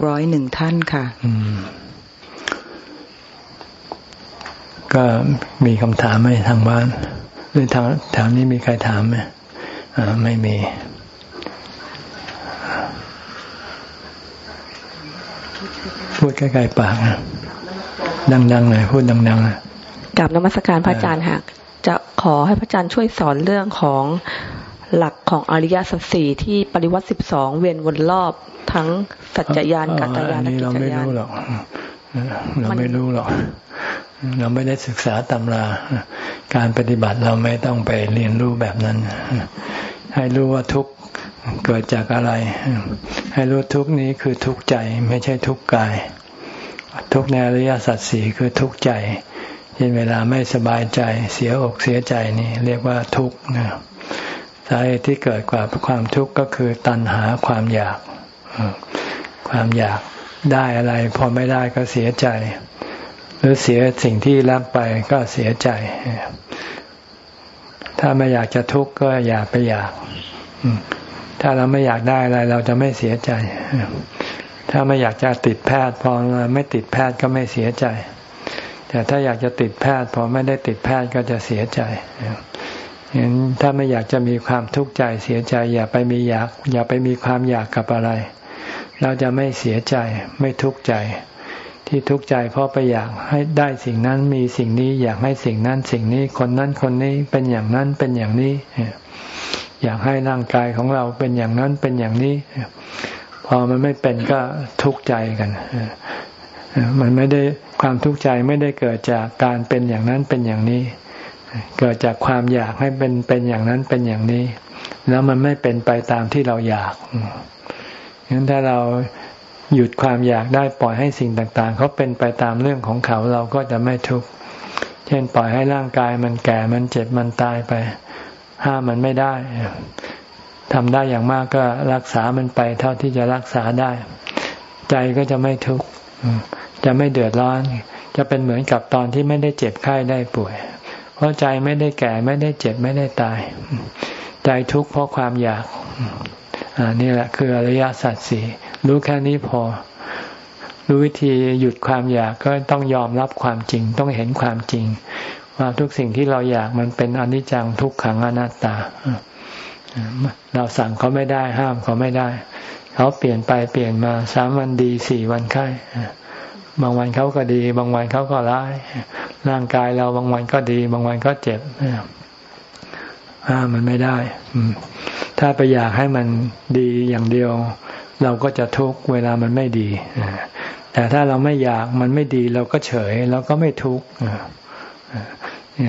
601 ท่านค่ะก็มีคำถามไหมทางบ้านหรือทางแถวนี้มีใครถามไหมอ่าไม่มี พูดใกล้ๆปากนะดังๆหน่อยพูดดังๆนะกับนมัสการพระอาจารย์ค่ะจะขอให้พระอาจารย์ช่วยสอนเรื่องของหลักของอริยสัจสี่ที่ปริวัติสิบสองเวียนวนรอบทั้งสัจจยานกัตยานและกิจยานเราไม่รู้หรอกเราไม่รู้หรอก เราไม่ได้ศึกษาตำรา การปฏิบัติเราไม่ต้องไปเรียนรู้แบบนั้น ให้รู้ว่าทุก เกิดจากอะไร ให้รู้ทุกนี้คือทุกใจไม่ใช่ทุกกาย ทุกในอริยสัจสี่คือทุกใจเช่นเวลาไม่สบายใจเสียอกเสียใจนี่เรียกว่าทุกข์นะสาเหตุที่เกิดกว่าความทุกข์ก็คือตัณหาความอยาก ความอยากได้อะไร พอไม่ได้ก็เสียใจ หรือเสียสิ่งที่รับไปก็เสียใจ ถ้าไม่อยากจะทุกข์ก็อย่าไปอยาก ถ้าเราไม่อยากได้อะไรเราจะไม่เสียใจ ถ้าไม่อยากจะติดแพทย์พอไม่ติดแพทย์ก็ไม่เสียใจ แต่ถ้าอยากจะติดแพทย์พอไม่ได้ติดแพทย์ก็จะเสียใจเห็นถ้าไม่อยากจะมีความทุกข์ใจเสียใจ อย่าไปมีอยาก อย่าไปมีความอยากกับอะไร เราจะไม่เสียใจไม่ทุกข์ใจ ที่ทุกข์ใจเพราะไปอยากให้ได้สิ่งนั้นมีสิ่งนี้อยากให้สิ่งนั้นสิ่งนี้คนนั้นคนนี้เป็นอย่างนั้นเป็นอย่างนี้ อยากให้ร่างกายของเราเป็นอย่างนั้นเป็นอย่างนี้ พอมันไม่เป็นก็ทุกข์ใจกันมันไม่ได้ความทุกข์ใจไม่ได้เกิดจากการเป็นอย่างนั้นเป็นอย่างนี้ เกิดจากความอยากให้เป็นเป็นอย่างนั้นเป็นอย่างนี้ แล้วมันไม่เป็นไปตามที่เราอยากงั้นถ้าเราหยุดความอยากได้ปล่อยให้สิ่งต่าง ๆเขาเป็นไปตามเรื่องของเขาเราก็จะไม่ทุกข์เช่นปล่อยให้ร่างกายมันแก่มันเจ็บมันตายไป ห้ามมันไม่ได้ทำได้อย่างมากก็รักษามันไป เท่าที่จะรักษาได้ ใจก็จะไม่ทุกข์จะไม่เดือดร้อน จะเป็นเหมือนกับตอนที่ไม่ได้เจ็บไข้ได้ป่วย เพราะใจไม่ได้แก่ไม่ได้เจ็บไม่ได้ตาย ใจทุกข์เพราะความอยากอ่านี่แหละคืออริยสัจสี่รู้แค่นี้พอ รู้วิธีหยุดความอยากก็ต้องยอมรับความจริง ต้องเห็นความจริง ทุกสิ่งที่เราอยากมันเป็นอนิจจังทุกขังอนัตตา เราสั่งเขาไม่ได้ห้ามเขาไม่ได้ เขาเปลี่ยนไปเปลี่ยนมาสามวันดีสี่วันไข้บางวันเขาก็ดี บางวันเขาก็ร้าย ร่างกายเราบางวันก็ดี บางวันก็เจ็บห้ามมันไม่ได้ถ้าไปอยากให้มันดีอย่างเดียว เราก็จะทุกข์เวลามันไม่ดีแต่ถ้าเราไม่อยากมันไม่ดีเราก็เฉยเราก็ไม่ทุกข์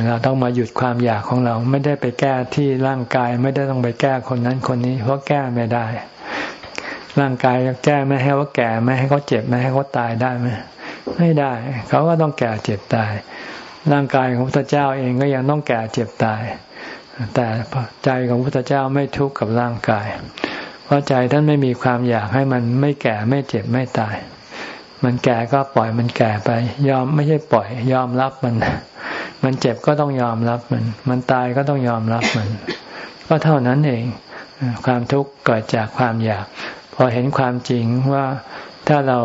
เราต้องมาหยุดความอยากของเราไม่ได้ไปแก้ที่ร่างกายไม่ได้ต้องไปแก้คนนั้นคนนี้ เพราะแก้ไม่ได้ ร่างกายแก้ไม่ให้ว่าแก่ไม่ให้เขาเจ็บไม่ให้เขาตายได้ไหมไม่ได้ เขาก็ต้องแก่เจ็บตาย ร่างกายของพระเจ้าเองก็ยังต้องแก่เจ็บตาย แต่ใจของพระเจ้าไม่ทุกข์กับร่างกาย เพราะใจท่านไม่มีความอยากให้มันไม่แก่ไม่เจ็บไม่ตาย มันแก่ก็ปล่อยมันแก่ไป ยอมไม่ใช่ปล่อย ยอมรับมัน มันเจ็บก็ต้องยอมรับมัน มันตายก็ต้องยอมรับมัน ก็เท่านั้นเอง ความทุกข์เกิดจากความอยาก พอเห็นความจริงว่าถ้าเรา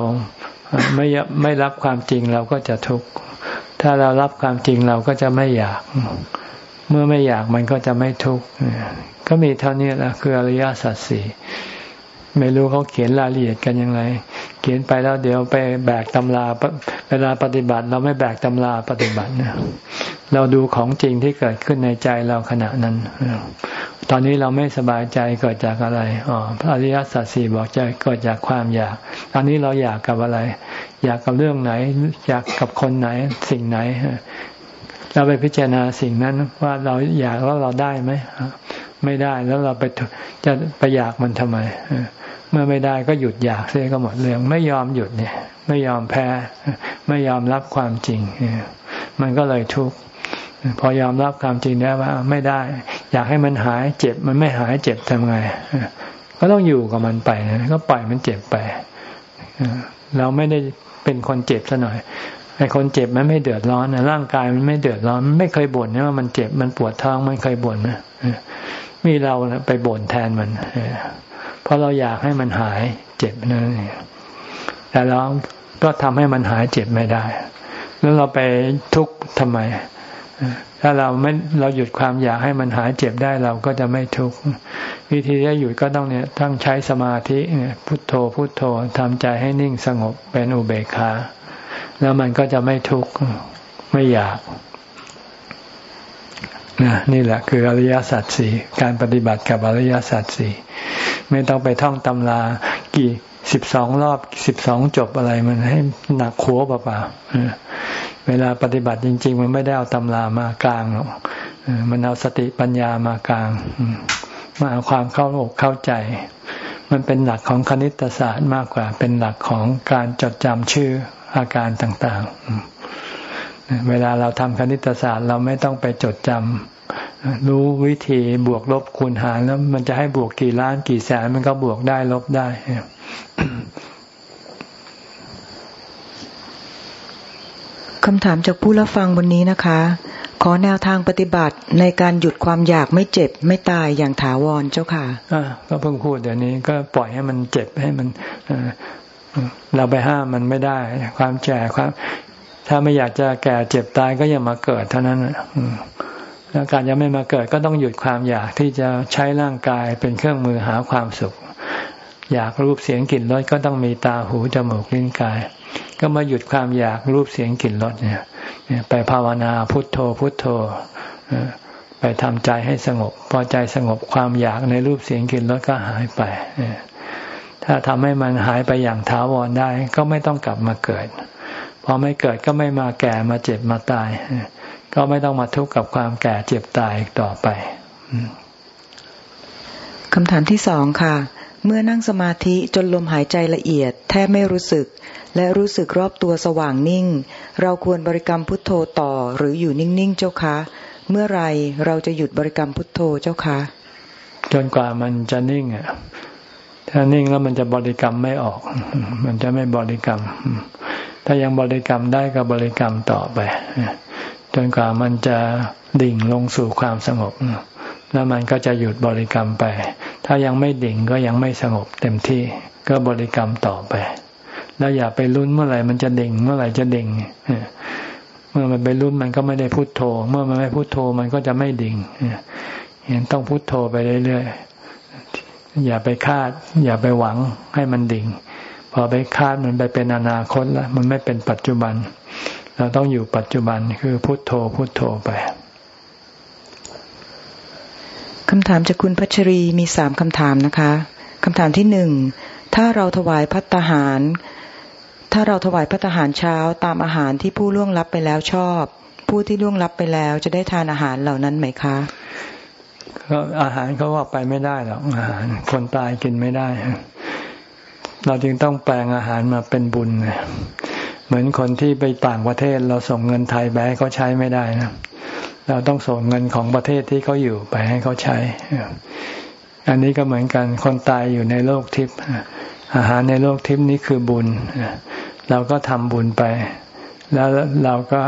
ไม่ไม่รับความจริงเราก็จะทุกข์ ถ้าเรารับความจริงเราก็จะไม่อยาก เมื่อไม่อยากมันก็จะไม่ทุกข์ ก็มีเท่านี้แหละคืออริยสัจสี่ ไม่รู้เขาเขียนรายละเอียดกันยังไง เขียนไปแล้วเดี๋ยวไปแบกตำรา เวลาปฏิบัติ เราไม่แบกตำราปฏิบัตินะเราดูของจริงที่เกิดขึ้นในใจเราขณะนั้น ตอนนี้เราไม่สบายใจเกิดจากอะไร อ๋อ พระอริยสัจสี่บอกใจเกิดจากความอยาก ตอนนี้เราอยากกับอะไร อยากกับเรื่องไหน อยากกับคนไหน สิ่งไหน เราไปพิจารณาสิ่งนั้นว่าเราอยากแล้วเราได้ไหม ไม่ได้แล้วเราไปจะไปอยากมันทำไม เมื่อไม่ได้ก็หยุดอยากเสียก็หมดเรื่อง ไม่ยอมหยุดเนี่ย ไม่ยอมแพ้ ไม่ยอมรับความจริงมันก็เลยทุกข์พอยอมรับความจริงแล้วว่า ไม่ได้ อยากให้มันหายเจ็บ มันไม่หายเจ็บทำไงก็ต้องอยู่กับมันไปนะก็ปล่อยมันเจ็บไปเราไม่ได้เป็นคนเจ็บซะหน่อยไอ้คนเจ็บมันไม่เดือดร้อนนะร่างกายมันไม่เดือดร้อนมันไม่เคยบ่นนะว่ามันเจ็บมันปวดท้องมันเคยบ่นนะมีเราไปบ่นแทนมัน เพราะเราอยากให้มันหายเจ็บนั่นเองแต่เราก็ทำให้มันหายเจ็บไม่ได้ แล้วเราไปทุกข์ทำไม ถ้าเราไม่เราหยุดความอยากให้มันหายเจ็บได้เราก็จะไม่ทุกข์วิธีที่หยุดก็ต้องเนี่ยต้องใช้สมาธิเนี่ยพุทโธพุทโธทำใจให้นิ่งสงบเป็นอุเบกขา แล้วมันก็จะไม่ทุกข์ไม่อยาก นะนี่แหละคืออริยสัจสี่การปฏิบัติกับอริยสัจสี่ไม่ต้องไปท่องตำรากี่สิบสองรอบสิบสองจบอะไรมันให้หนักขัวเปล่าๆเวลาปฏิบัติจริง ๆ มันไม่ได้เอาตำรามากลางหรอกมันเอาสติปัญญามากลางมาเอาความเข้าอกเข้าใจ มันเป็นหลักของคณิตศาสตร์มากกว่า เป็นหลักของการจดจำชื่ออาการต่าง ๆ เวลาเราทำคณิตศาสตร์เราไม่ต้องไปจดจำรู้วิธีบวกลบคูณหารแล้วมันจะให้บวกกี่ล้านกี่แสนมันก็บวกได้ลบได้คำถามจากผู้รับฟังวันนี้นะคะ ขอแนวทางปฏิบัติในการหยุดความอยากไม่เจ็บไม่ตายอย่างถาวรเจ้าค่ะอ่าก็เพิ่งพูดเดี๋ยวนี้ก็ปล่อยให้มันเจ็บให้มันเราไปห้ามมันไม่ได้ ความแก่ความ ถ้าไม่อยากจะแก่เจ็บตายก็อย่ามาเกิดเท่านั้นแล้วการยังไม่มาเกิดก็ต้องหยุดความอยากที่จะใช้ร่างกายเป็นเครื่องมือหาความสุข อยากรูปเสียงกลิ่นรสก็ต้องมีตาหูจมูกลิ้นกาย ก็มาหยุดความอยากรูปเสียงกลิ่นรสเนี่ย ไปภาวนาพุทโธพุทโธไปทำใจให้สงบ พอใจสงบความอยากในรูปเสียงกลิ่นรสก็หายไปถ้าทำให้มันหายไปอย่างถาวรได้ ก็ไม่ต้องกลับมาเกิด พอไม่เกิดก็ไม่มาแก่มาเจ็บมาตาย ก็ไม่ต้องมาทุกข์กับความแก่เจ็บตายอีกต่อไปคำถามที่สองค่ะ เมื่อนั่งสมาธิจนลมหายใจละเอียด แทบไม่รู้สึก และรู้สึกรอบตัวสว่างนิ่ง เราควรบริกรรมพุทโธต่อหรืออยู่นิ่งๆเจ้าคะ เมื่อไรเราจะหยุดบริกรรมพุทโธเจ้าคะ จนกว่ามันจะนิ่งอะถ้านิ่งแล้วมันจะบริกรรมไม่ออก มันจะไม่บริกรรม ถ้ายังบริกรรมได้ก็บริกรรมต่อไปจนกว่ามันจะดิ่งลงสู่ความสงบ แล้วมันก็จะหยุดบริกรรมไป ถ้ายังไม่ดิ่งก็ยังไม่สงบเต็มที่ ก็บริกรรมต่อไป แล้วอย่าไปลุ้นเมื่อไหร่มันจะดิ่ง เมื่อไหร่จะดิ่งเมื่อมันไปลุ้นมันก็ไม่ได้พุโทโธ เมื่อมันไม่พุโทโธมันก็จะไม่ดิ่งเห็นต้องพุโทโธไปเรื่อยๆอย่าไปคาด อย่าไปหวังให้มันดิ่ง พอไปคาดมันไปเป็นอนาคตแล้วมันไม่เป็นปัจจุบัน เราต้องอยู่ปัจจุบันคือพุโทโธพุโทโธไปคำถามจากคุณพัชรีมีสามคำถามนะคะคำถามที่หนึ่งถ้าเราถวายพัตหาร ถ้าเราถวายพัตหารเช้าตามอาหารที่ผู้ล่วงลับไปแล้วชอบ ผู้ที่ล่วงลับไปแล้วจะได้ทานอาหารเหล่านั้นไหมคะก็อาหารเขาว่าไปไม่ได้หรอกอาหารคนตายกินไม่ได้ เราจึงต้องแปลงอาหารมาเป็นบุญเหมือนคนที่ไปต่างประเทศเราส่งเงินไทยไปให้เขาใช้ไม่ได้นะเราต้องส่งเงินของประเทศที่เขาอยู่ไปให้เขาใช้ อันนี้ก็เหมือนกันคนตายอยู่ในโลกทิพย์อาหารในโลกทิพย์นี้คือบุญเราก็ทำบุญไป แล้วเราก็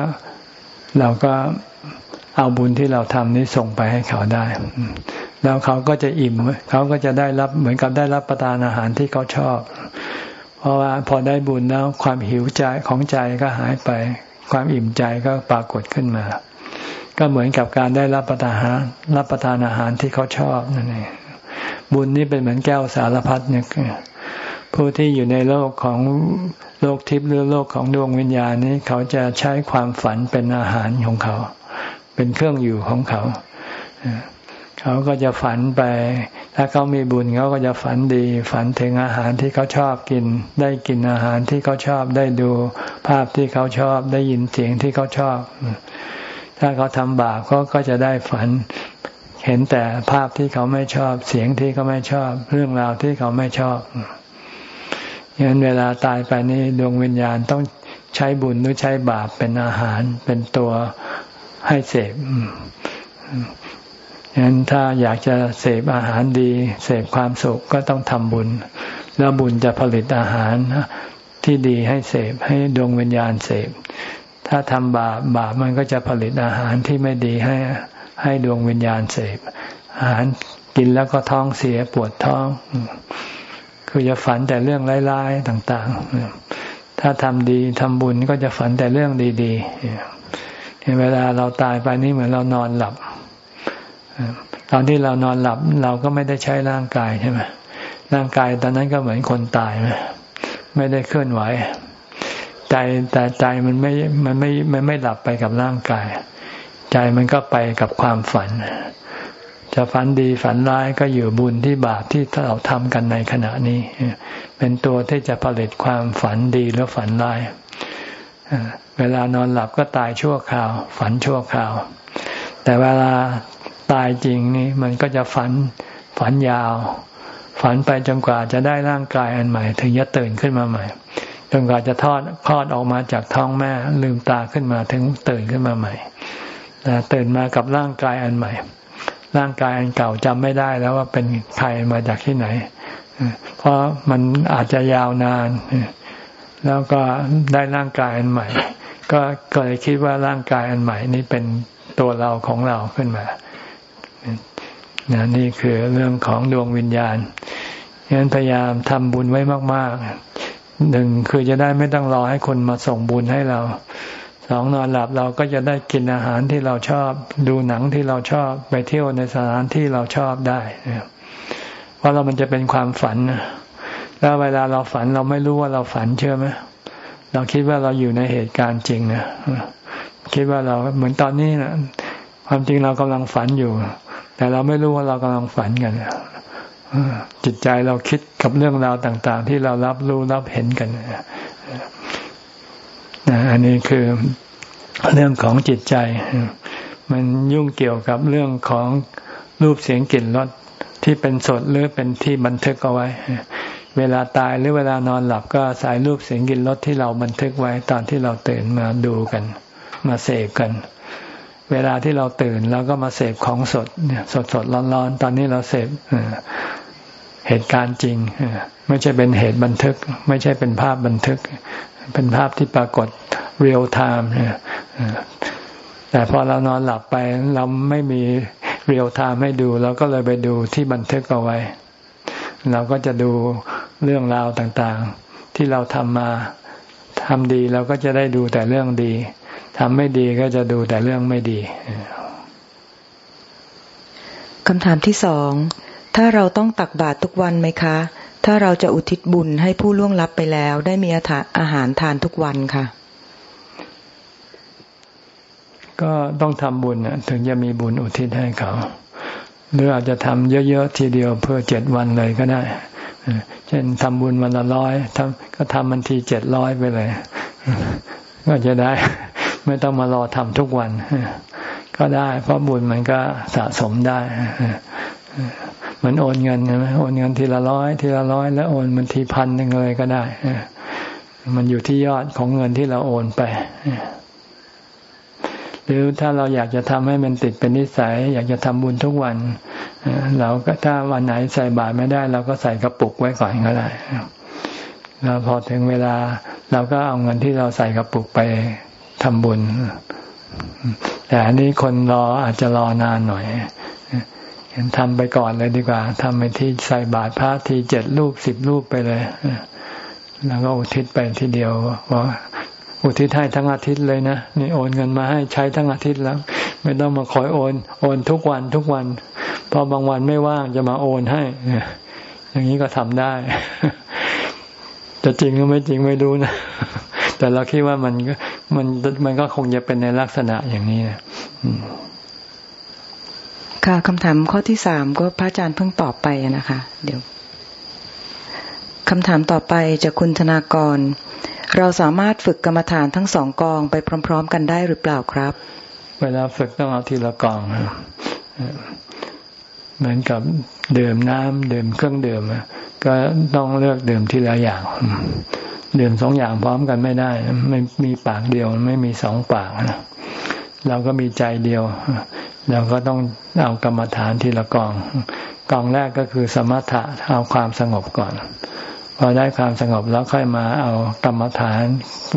เราก็เอาบุญที่เราทำนี้ส่งไปให้เขาได้ แล้วเขาก็จะอิ่ม เขาก็จะได้รับเหมือนกับได้รับประทานอาหารที่เขาชอบ เพราะว่าพอได้บุญแล้วความหิวใจของใจก็หายไป ความอิ่มใจก็ปรากฏขึ้นมา ก็เหมือนกับการได้รับประทานรับประทานอาหารที่เขาชอบนั่นเองบุญนี้เป็นเหมือนแก้วสารพัดเนี่ยผู้ที่อยู่ในโลกของโลกทิพย์หรือโลกของดวงวิญญาณนี้เขาจะใช้ความฝันเป็นอาหารของเขา เป็นเครื่องอยู่ของเขา เขาก็จะฝันไป ถ้าเขามีบุญเขาก็จะฝันดี ฝันถึงอาหารที่เขาชอบกิน ได้กินอาหารที่เขาชอบได้ดู ภาพที่เขาชอบได้ยินเสียงที่เขาชอบ ถ้าเขาทำบาปเขาก็จะได้ฝัน เห็นแต่ภาพที่เขาไม่ชอบ เสียงที่เขาไม่ชอบ เรื่องราวที่เขาไม่ชอบย่างนั้นเวลาตายไปนี่ดวงวิญญาณต้องใช้บุญหรือใช้บาปเป็นอาหารเป็นตัวให้เสพ อย่างนั้นถ้าอยากจะเสพอาหารดี เสพความสุขก็ต้องทำบุญ แล้วบุญจะผลิตอาหารที่ดีให้เสพให้ดวงวิญญาณเสพ ถ้าทำบาปบาปมันก็จะผลิตอาหารที่ไม่ดีให้ให้ดวงวิญญาณเสพ อาหารกินแล้วก็ท้องเสียปวดท้อง คือจะฝันแต่เรื่องร้ายๆต่าง ๆ ถ้าทำดีทำบุญก็จะฝันแต่เรื่องดีๆเวลาเราตายไปนี่เหมือนเรานอนหลับ ตอนที่เรานอนหลับเราก็ไม่ได้ใช้ร่างกายใช่ไหมร่างกายตอนนั้นก็เหมือนคนตายไหมไม่ได้เคลื่อนไหว ใจแต่ใจมันไม่มันไม่มันไม่หลับไปกับร่างกาย ใจมันก็ไปกับความฝัน จะฝันดีฝันร้ายก็อยู่บุญที่บาปที่เราทำกันในขณะนี้ เป็นตัวที่จะผลิตความฝันดีหรือฝันร้ายเวลานอนหลับก็ตายชั่วคราว ฝันชั่วคราว แต่เวลา ตายจริงนี่มันก็จะฝันฝันยาว ฝันไปจนกว่าจะได้ร่างกายอันใหม่ ถึงจะตื่นขึ้นมาใหม่จนกว่าจะทอดคลอดออกมาจากท้องแม่ลืมตาขึ้นมาถึงตื่นขึ้นมาใหม่ตื่นมากับร่างกายอันใหม่ ร่างกายอันเก่าจำไม่ได้แล้วว่าเป็นใครมาจากที่ไหน เพราะมันอาจจะยาวนาน แล้วก็ได้ร่างกายอันใหม่ ก็ก็เลยคิดว่าร่างกายอันใหม่นี้เป็นตัวเราของเราขึ้นมา นี่คือเรื่องของดวงวิญญาณฉะนั้นพยายามทำบุญไว้มาก ๆ หนึ่งคือจะได้ไม่ต้องรอให้คนมาส่งบุญให้เรา สองนอนหลับเราก็จะได้กินอาหารที่เราชอบ ดูหนังที่เราชอบไปเที่ยวในสถานที่เราชอบได้เพราะเรามันจะเป็นความฝันแล้วเวลาเราฝันเราไม่รู้ว่าเราฝันเชื่อไหมเราคิดว่าเราอยู่ในเหตุการณ์จริงนะคิดว่าเราเหมือนตอนนี้นะความจริงเรากำลังฝันอยู่ แต่เราไม่รู้ว่าเรากำลังฝันกันจิตใจเราคิดกับเรื่องราวต่าง ๆ ที่เรารับรู้รับเห็นกันนะอันนี้คือเรื่องของจิตใจ มันยุ่งเกี่ยวกับเรื่องของรูปเสียงกลิ่นรสที่เป็นสดหรือเป็นที่บันทึกเอาไว้ เวลาตายหรือเวลานอนหลับก็สายรูปเสียงกลิ่นรสที่เราบันทึกไว้ตอนที่เราตื่นมาดูกัน มาเสพกัน เวลาที่เราตื่นเราก็มาเสพของสดเนี่ยสดสดร้อนๆ ตอนนี้เราเสพเหตุการณ์จริงไม่ใช่เป็นเหตุบันทึก ไม่ใช่เป็นภาพบันทึก เป็นภาพที่ปรากฏ real time แต่พอเรานอนหลับไปเราไม่มี real time ให้ดูเราก็เลยไปดูที่บันทึกเอาไว้ เราก็จะดูเรื่องราวต่างๆ ที่เราทำมาทำดีเราก็จะได้ดูแต่เรื่องดี ทำไม่ดีก็จะดูแต่เรื่องไม่ดีคำถามที่สอง ถ้าเราต้องตักบาตรทุกวันไหมคะ ถ้าเราจะอุทิศบุญให้ผู้ล่วงลับไปแล้ว ได้มีอาหารทานทุกวันค่ะ ก็ต้องทำบุญถึงจะมีบุญอุทิศให้เขา หรืออาจจะทำเยอะๆทีเดียวเพื่อเจ็ดวันเลยก็ได้ เช่นทำบุญวันละร้อยทำก็ทำมันทีเจ็ดร้อยไปเลย ก็จะได้ ไม่ต้องมารอทำทุกวัน ก็ได้ เพราะบุญมันก็สะสมได้เหมือนโอนเงินใช่ไหมโอนเงินทีละร้อยทีละร้อยแล้วโอนมันทีพันหนึ่งเลยก็ได้มันอยู่ที่ยอดของเงินที่เราโอนไปหรือถ้าเราอยากจะทำให้มันติดเป็นนิสัย อยากจะทำบุญทุกวันเราก็ถ้าวันไหนใส่บาตรไม่ได้ เราก็ใส่กระปุกไว้ก่อนก็ได้แล้วพอถึงเวลา เราก็เอาเงินที่เราใส่กระปุกไป ทำบุญ แต่อันนี้คนรออาจจะรอนานหน่อยเห็นทำไปก่อนเลยดีกว่าทำไปที่ใส่บาตรพระทีเจ็ดรูปสิบรูปไปเลยแล้วก็อุทิศไปทีเดียวว่าอุทิศให้ทั้งอาทิตย์เลยนะนี่โอนเงินมาให้ใช้ทั้งอาทิตย์แล้ว ไม่ต้องมาคอยโอน โอนทุกวันทุกวันพอบางวันไม่ว่างจะมาโอนให้อย่างนี้ก็ทำได้ จะจริงหรือไม่จริงไม่รู้นะแต่เราคิดว่ามัน มันมันก็คงจะเป็นในลักษณะอย่างนี้นะค่ะคำถามข้อที่สามก็พระอาจารย์เพิ่งตอบไปนะคะ เดี๋ยวคำถามต่อไปจากคุณธนากร เราสามารถฝึกกรรมฐานทั้งสองกองไปพร้อม ๆ กันได้หรือเปล่าครับ เวลาฝึกต้องเอาทีละกองเหมือนกับดื่มน้ำดื่มเครื่องดื่มก็ต้องเลือกดื่มทีละอย่าง ดื่มสองอย่างพร้อมกันไม่ได้ ไม่มีปากเดียวไม่มีสองปากนะเราก็มีใจเดียว เราก็ต้องเอากรรมฐานทีละกอง กองแรกก็คือสมถะเอาความสงบก่อน พอได้ความสงบแล้วค่อยมาเอากรรมฐาน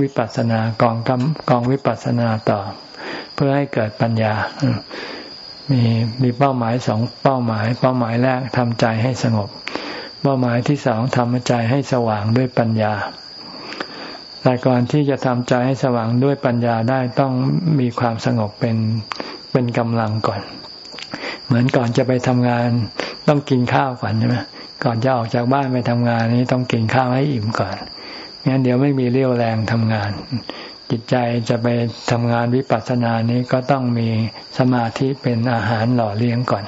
วิปัสสนากองกกองวิปัสสนาต่อ เพื่อให้เกิดปัญญา มีมีเป้าหมายสองเป้าหมาย เป้าหมายแรกทำใจให้สงบ เป้าหมายที่สองทำใจให้สว่างด้วยปัญญา แต่ก่อนที่จะทำใจให้สว่างด้วยปัญญาได้ต้องมีความสงบเป็นเป็นกำลังก่อน เหมือนก่อนจะไปทำงาน ต้องกินข้าวก่อนใช่ไหมก่อนจะออกจากบ้านไปทำงานนี้ต้องกินข้าวให้อิ่มก่อนงั้นเดี๋ยวไม่มีเรี่ยวแรงทำงาน จิตใจจะไปทำงานวิปัสสนานี้ก็ต้องมีสมาธิเป็นอาหารหล่อเลี้ยงก่อน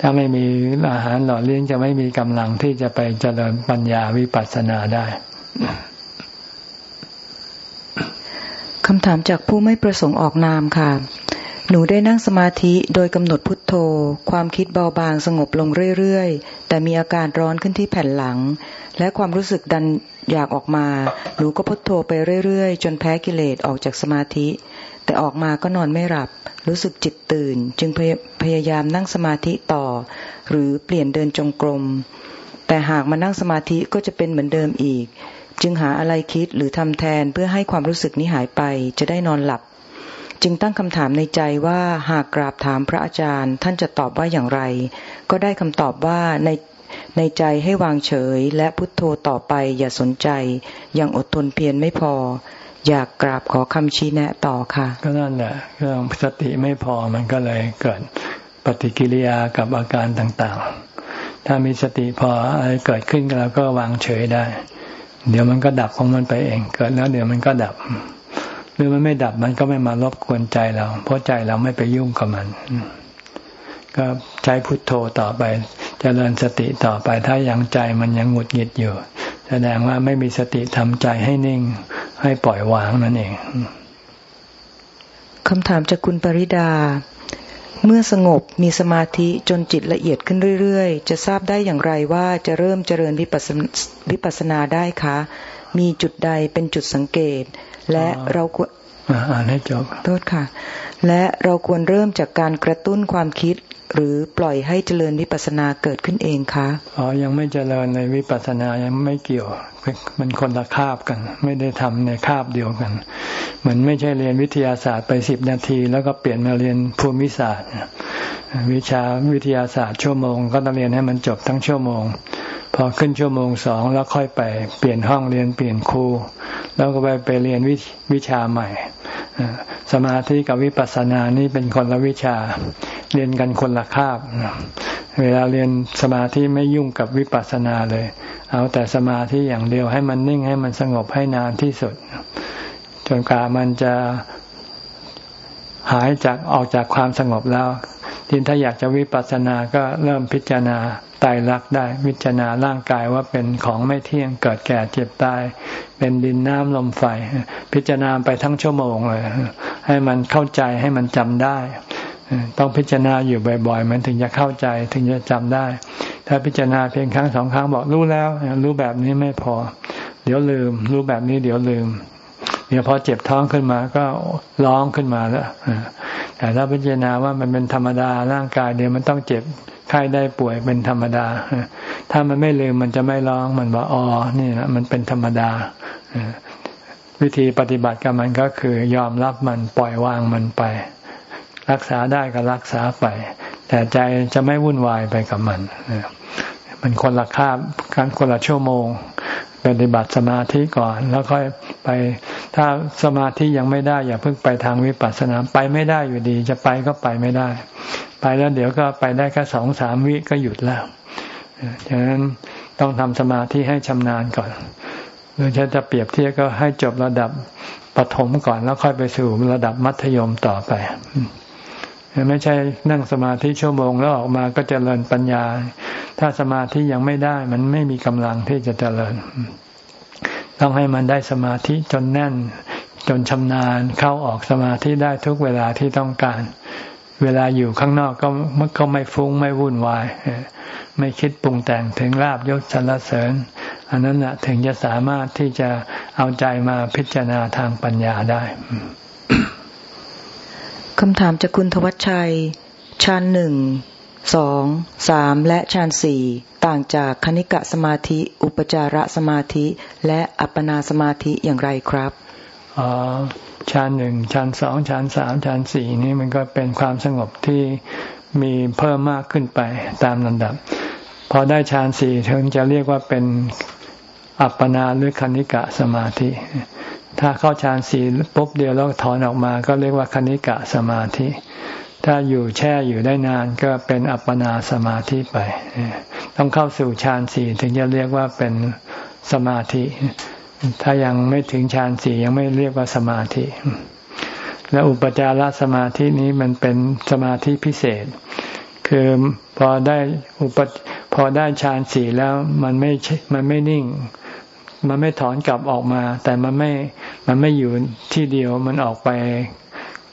ถ้าไม่มีอาหารหล่อเลี้ยงจะไม่มีกำลังที่จะไปเจริญปัญญาวิปัสสนาได้ คำถามจากผู้ไม่ประสงค์ออกนามค่ะ หนูได้นั่งสมาธิโดยกำหนดพุทโธ ความคิดเบาบางสงบลงเรื่อยๆ แต่มีอาการร้อนขึ้นที่แผ่นหลัง และความรู้สึกดันอยากออกมา หนูก็พุทโธไปเรื่อยๆ จนแพ้กิเลสออกจากสมาธิ แต่ออกมาก็นอนไม่หลับ รู้สึกจิตตื่น จึงพยพยายามนั่งสมาธิต่อ หรือเปลี่ยนเดินจงกรม แต่หากมานั่งสมาธิก็จะเป็นเหมือนเดิมอีก จึงหาอะไรคิดหรือทำแทนเพื่อให้ความรู้สึกนี้หายไปจะได้นอนหลับ จึงตั้งคำถามในใจว่าหากกราบถามพระอาจารย์ ท่านจะตอบว่าอย่างไร ก็ได้คำตอบว่าในในใจให้วางเฉย และพุทโธต่อไปอย่าสนใจ ยังอดทนเพียรไม่พอ อยากกราบขอคำชี้แนะต่อค่ะ ก็นั่นแหละเรื่องสติไม่พอมันก็เลยเกิดปฏิกิริยากับอาการต่างๆ ถ้ามีสติพออะไรเกิดขึ้นเราก็วางเฉยได้ เดี๋ยวมันก็ดับของมันไปเอง เกิดแล้วเดี๋ยวมันก็ดับ หรือมันไม่ดับมันก็ไม่มารบกวนใจเรา เพราะใจเราไม่ไปยุ่งกับมัน ก็ใช้พุทโธต่อไปจเจริญสติต่อไป ถ้ายังใจมันยังหงุดหงิดอยู่ แสดงว่าไม่มีสติทำใจให้นิ่ง ให้ปล่อยวางนั่นเองคำถามจากคุณปริดา เมื่อสงบมีสมาธิจนจิตละเอียดขึ้นเรื่อยๆ จะทราบได้อย่างไรว่าจะเริ่มเจริญวิปัสสนาได้คะ มีจุดใดเป็นจุดสังเกต และเราควรอ่านให้จบโทษค่ะ และเราควรเริ่มจากการกระตุ้นความคิด หรือปล่อยให้เจริญวิปัสสนาเกิดขึ้นเองคะอ๋อยังไม่เจริญในวิปัสสนายังไม่เกี่ยวมันคนละคาบกัน ไม่ได้ทำในคาบเดียวกัน เหมือนไม่ใช่เรียนวิทยาศาสตร์ไปสิบนาที แล้วก็เปลี่ยนมาเรียนภูมิศาสตร์ วิชาวิทยาศาสตร์ชั่วโมง ก็ต้องเรียนให้มันจบทั้งชั่วโมง พอขึ้นชั่วโมงสองแล้วค่อยไปเปลี่ยนห้องเรียนเปลี่ยนครูแล้วก็ไปไปเรียนวิวชาใหม่สมาธิกับวิปัสสนานี่เป็นคนละวิชา เรียนกันคนละคาบเวลาเรียนสมาธิไม่ยุ่งกับวิปัสสนาเลย เอาแต่สมาธิอย่างเดียวให้มันนิ่งให้มันสงบให้นานที่สุด จนกว่ามันจะหายจากออกจากความสงบแล้วทีนถ้าอยากจะวิปัสสนาก็เริ่มพิจารณา ตายรักได้พิจารณาร่างกายว่าเป็นของไม่เที่ยงเกิดแก่เจ็บตาย เป็นดินน้ำลมไฟ พิจารณาไปทั้งชั่วโมงเลยให้มันเข้าใจให้มันจำได้ ต้องพิจารณาอยู่บ่อยๆ มันถึงจะเข้าใจถึงจะจำได้ ถ้าพิจารณาเพียงครั้งสองครั้งบอกรู้แล้ว รู้แบบนี้ไม่พอ เดี๋ยวลืม รู้แบบนี้เดี๋ยวลืม เดี๋ยวพอเจ็บท้องขึ้นมาก็ร้องขึ้นมาแล้ว แต่ถ้าพิจารณาว่ามันเป็นธรรมดาร่างกายเดี๋ยวมันต้องเจ็บไข้ได้ป่วยเป็นธรรมดา ถ้ามันไม่ลืมมันจะไม่ร้องมันบอกอ๋อนี่นะมันเป็นธรรมดา วิธีปฏิบัติกับมันก็คือยอมรับมันปล่อยวางมันไป รักษาได้ก็รักษาไป แต่ใจจะไม่วุ่นวายไปกับมันมันคนละคาบการคนละชั่วโมง ปฏิบัติสมาธิก่อน แล้วค่อยไป ถ้าสมาธิยังไม่ได้ อย่าเพิ่งไปทางวิปัสสนาไปไม่ได้อยู่ดี จะไปก็ไปไม่ได้ ไปแล้วเดี๋ยวก็ไปได้แค่สองสามวิก็หยุดแล้วฉะนั้นต้องทำสมาธิให้ชำนาญก่อนหรือจะเปรียบเทียบก็ให้จบระดับปฐมก่อนแล้วค่อยไปสู่ระดับมัธยมต่อไป ไม่ใช่นั่งสมาธิชั่วโมงแล้วออกมาก็จเจริญปัญญา ถ้าสมาธิยังไม่ได้ มันไม่มีกำลังที่จะเจริญ ต้องให้มันได้สมาธิจนแน่น จนชำนาญเข้าออกสมาธิได้ทุกเวลาที่ต้องการ เวลาอยู่ข้างนอกก็มันก็ไม่ฟุ้งไม่วุ่นวายไม่คิดปรุงแต่งถึงลาบยศสรรเสริญ อันนั้นแหะถึงจะสามารถที่จะเอาใจมาพิจารณาทางปัญญาได้ คำถามจากคุณทวัชชัยฌานหนึ่ง สอง สาม และฌานสี่ ต่างจากคณิกะสมาธิ อุปจารสมาธิ และอัปปนาสมาธิอย่างไรครับอ๋อฌานหนึ่งฌานสองฌานสามฌานสี่นี่มันก็เป็นความสงบที่มีเพิ่มมากขึ้นไปตามลำดับ พอได้ฌานสี่ถึงจะเรียกว่าเป็นอัปปนาหรือคณิกะสมาธิ ถ้าเข้าฌานสี่ปุ๊บเดียวแล้วถอนออกมา ก็เรียกว่าคณิกะสมาธิ ถ้าอยู่แช่อยู่ได้นานก็เป็นอัปปนาสมาธิไป ต้องเข้าสู่ฌานสี่ถึงจะเรียกว่าเป็นสมาธิ ถ้ายังไม่ถึงฌานสี่ยังไม่เรียกว่าสมาธิ และอุปจารสมาธินี้มันเป็นสมาธิพิเศษ คือพอได้อุปพอได้ฌานสี่แล้วมันไม่มันไม่นิ่ง มันไม่ถอนกลับออกมา แต่มันไม่มันไม่อยู่ที่เดียวมันออกไป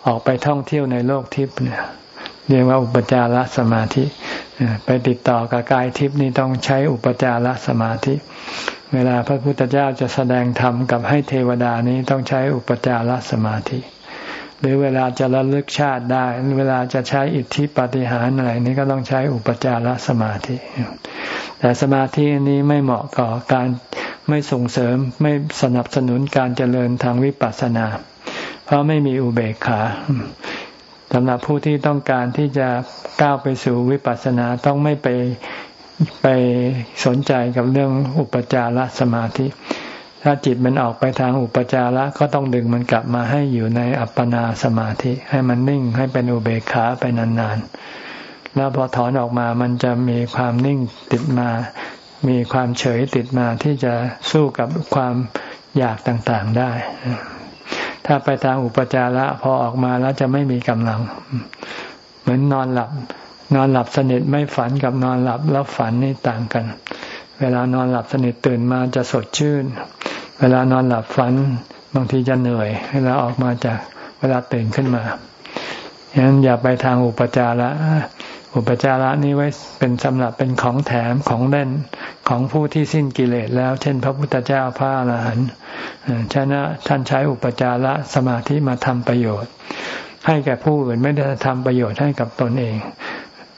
ออกไปท่องเที่ยวในโลกทิพย์เนี่ยเรียกว่าอุปจารสมาธิไปติดต่อกับกายทิพย์นี่ต้องใช้อุปจารสมาธิ เวลาพระพุทธเจ้าจะแสดงธรรมกับให้เทวดานี้ต้องใช้อุปจารสมาธิ หรือเวลาจะระลึกชาติได้ เวลาจะใช้อิทธิปฏิหารอะไรนี้ก็ต้องใช้อุปจารสมาธิ แต่สมาธินี้ไม่เหมาะกับการ ไม่ส่งเสริมไม่สนับสนุนการเจริญทางวิปัสสนา เพราะไม่มีอุเบกขาสำหรับผู้ที่ต้องการที่จะก้าวไปสู่วิปัสสนาต้องไม่ไปไปสนใจกับเรื่องอุปจารสมาธิ ถ้าจิตมันออกไปทางอุปจาระก็ต้องดึงมันกลับมาให้อยู่ในอัปปนาสมาธิ ให้มันนิ่งให้เป็นอุเบกขาไปนานๆแล้วพอถอนออกมามันจะมีความนิ่งติดมา มีความเฉยติดมาที่จะสู้กับความอยากต่างๆได้ ถ้าไปทางอุปจาระพอออกมาแล้วจะไม่มีกำลัง เหมือนนอนหลับ นอนหลับสนิทไม่ฝันกับนอนหลับแล้วฝันนี่ต่างกัน เวลานอนหลับสนิทตื่นมาจะสดชื่น เวลานอนหลับฝันบางทีจะเหนื่อย เวลาออกมาจากเวลาตื่นขึ้นมาฉะนั้นอย่าไปทางอุปจาระ อุปจาระนี้ไว้เป็นสำหรับเป็นของแถมของเล่นของผู้ที่สิ้นกิเลสแล้ว เช่น พระพุทธเจ้าพระอรหันต์ฉะนั้นท่านใช้อุปจาระสมาธิมาทำประโยชน์ ให้แก่ผู้อื่นไม่ได้ทำประโยชน์ให้กับตนเอง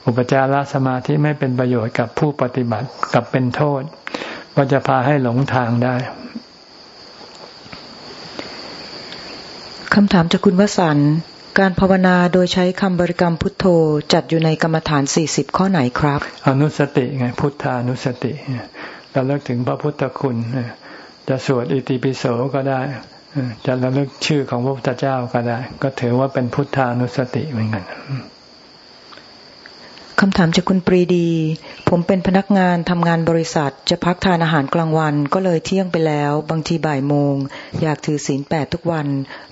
อุปจารสมาธิไม่เป็นประโยชน์กับผู้ปฏิบัติกับเป็นโทษก็จะพาให้หลงทางได้คำถามจากคุณวสันต์ การภาวนาโดยใช้คำบริกรรมพุทโธจัดอยู่ในกรรมฐานสี่สิบข้อไหนครับ อนุสติไงพุทธานุสติเราเลิกถึงพระพุทธคุณจะสวดอิติปิโสก็ได้จะระลึกชื่อของพระพุทธเจ้าก็ได้ ก็ถือว่าเป็นพุทธานุสติเหมือนกัน คำถามจากคุณปรีดี ผมเป็นพนักงานทำงานบริษัท จะพักทานอาหารกลางวันก็เลยเที่ยงไปแล้ว บางทีบ่ายโมง อยากถือศีลแปดทุกวัน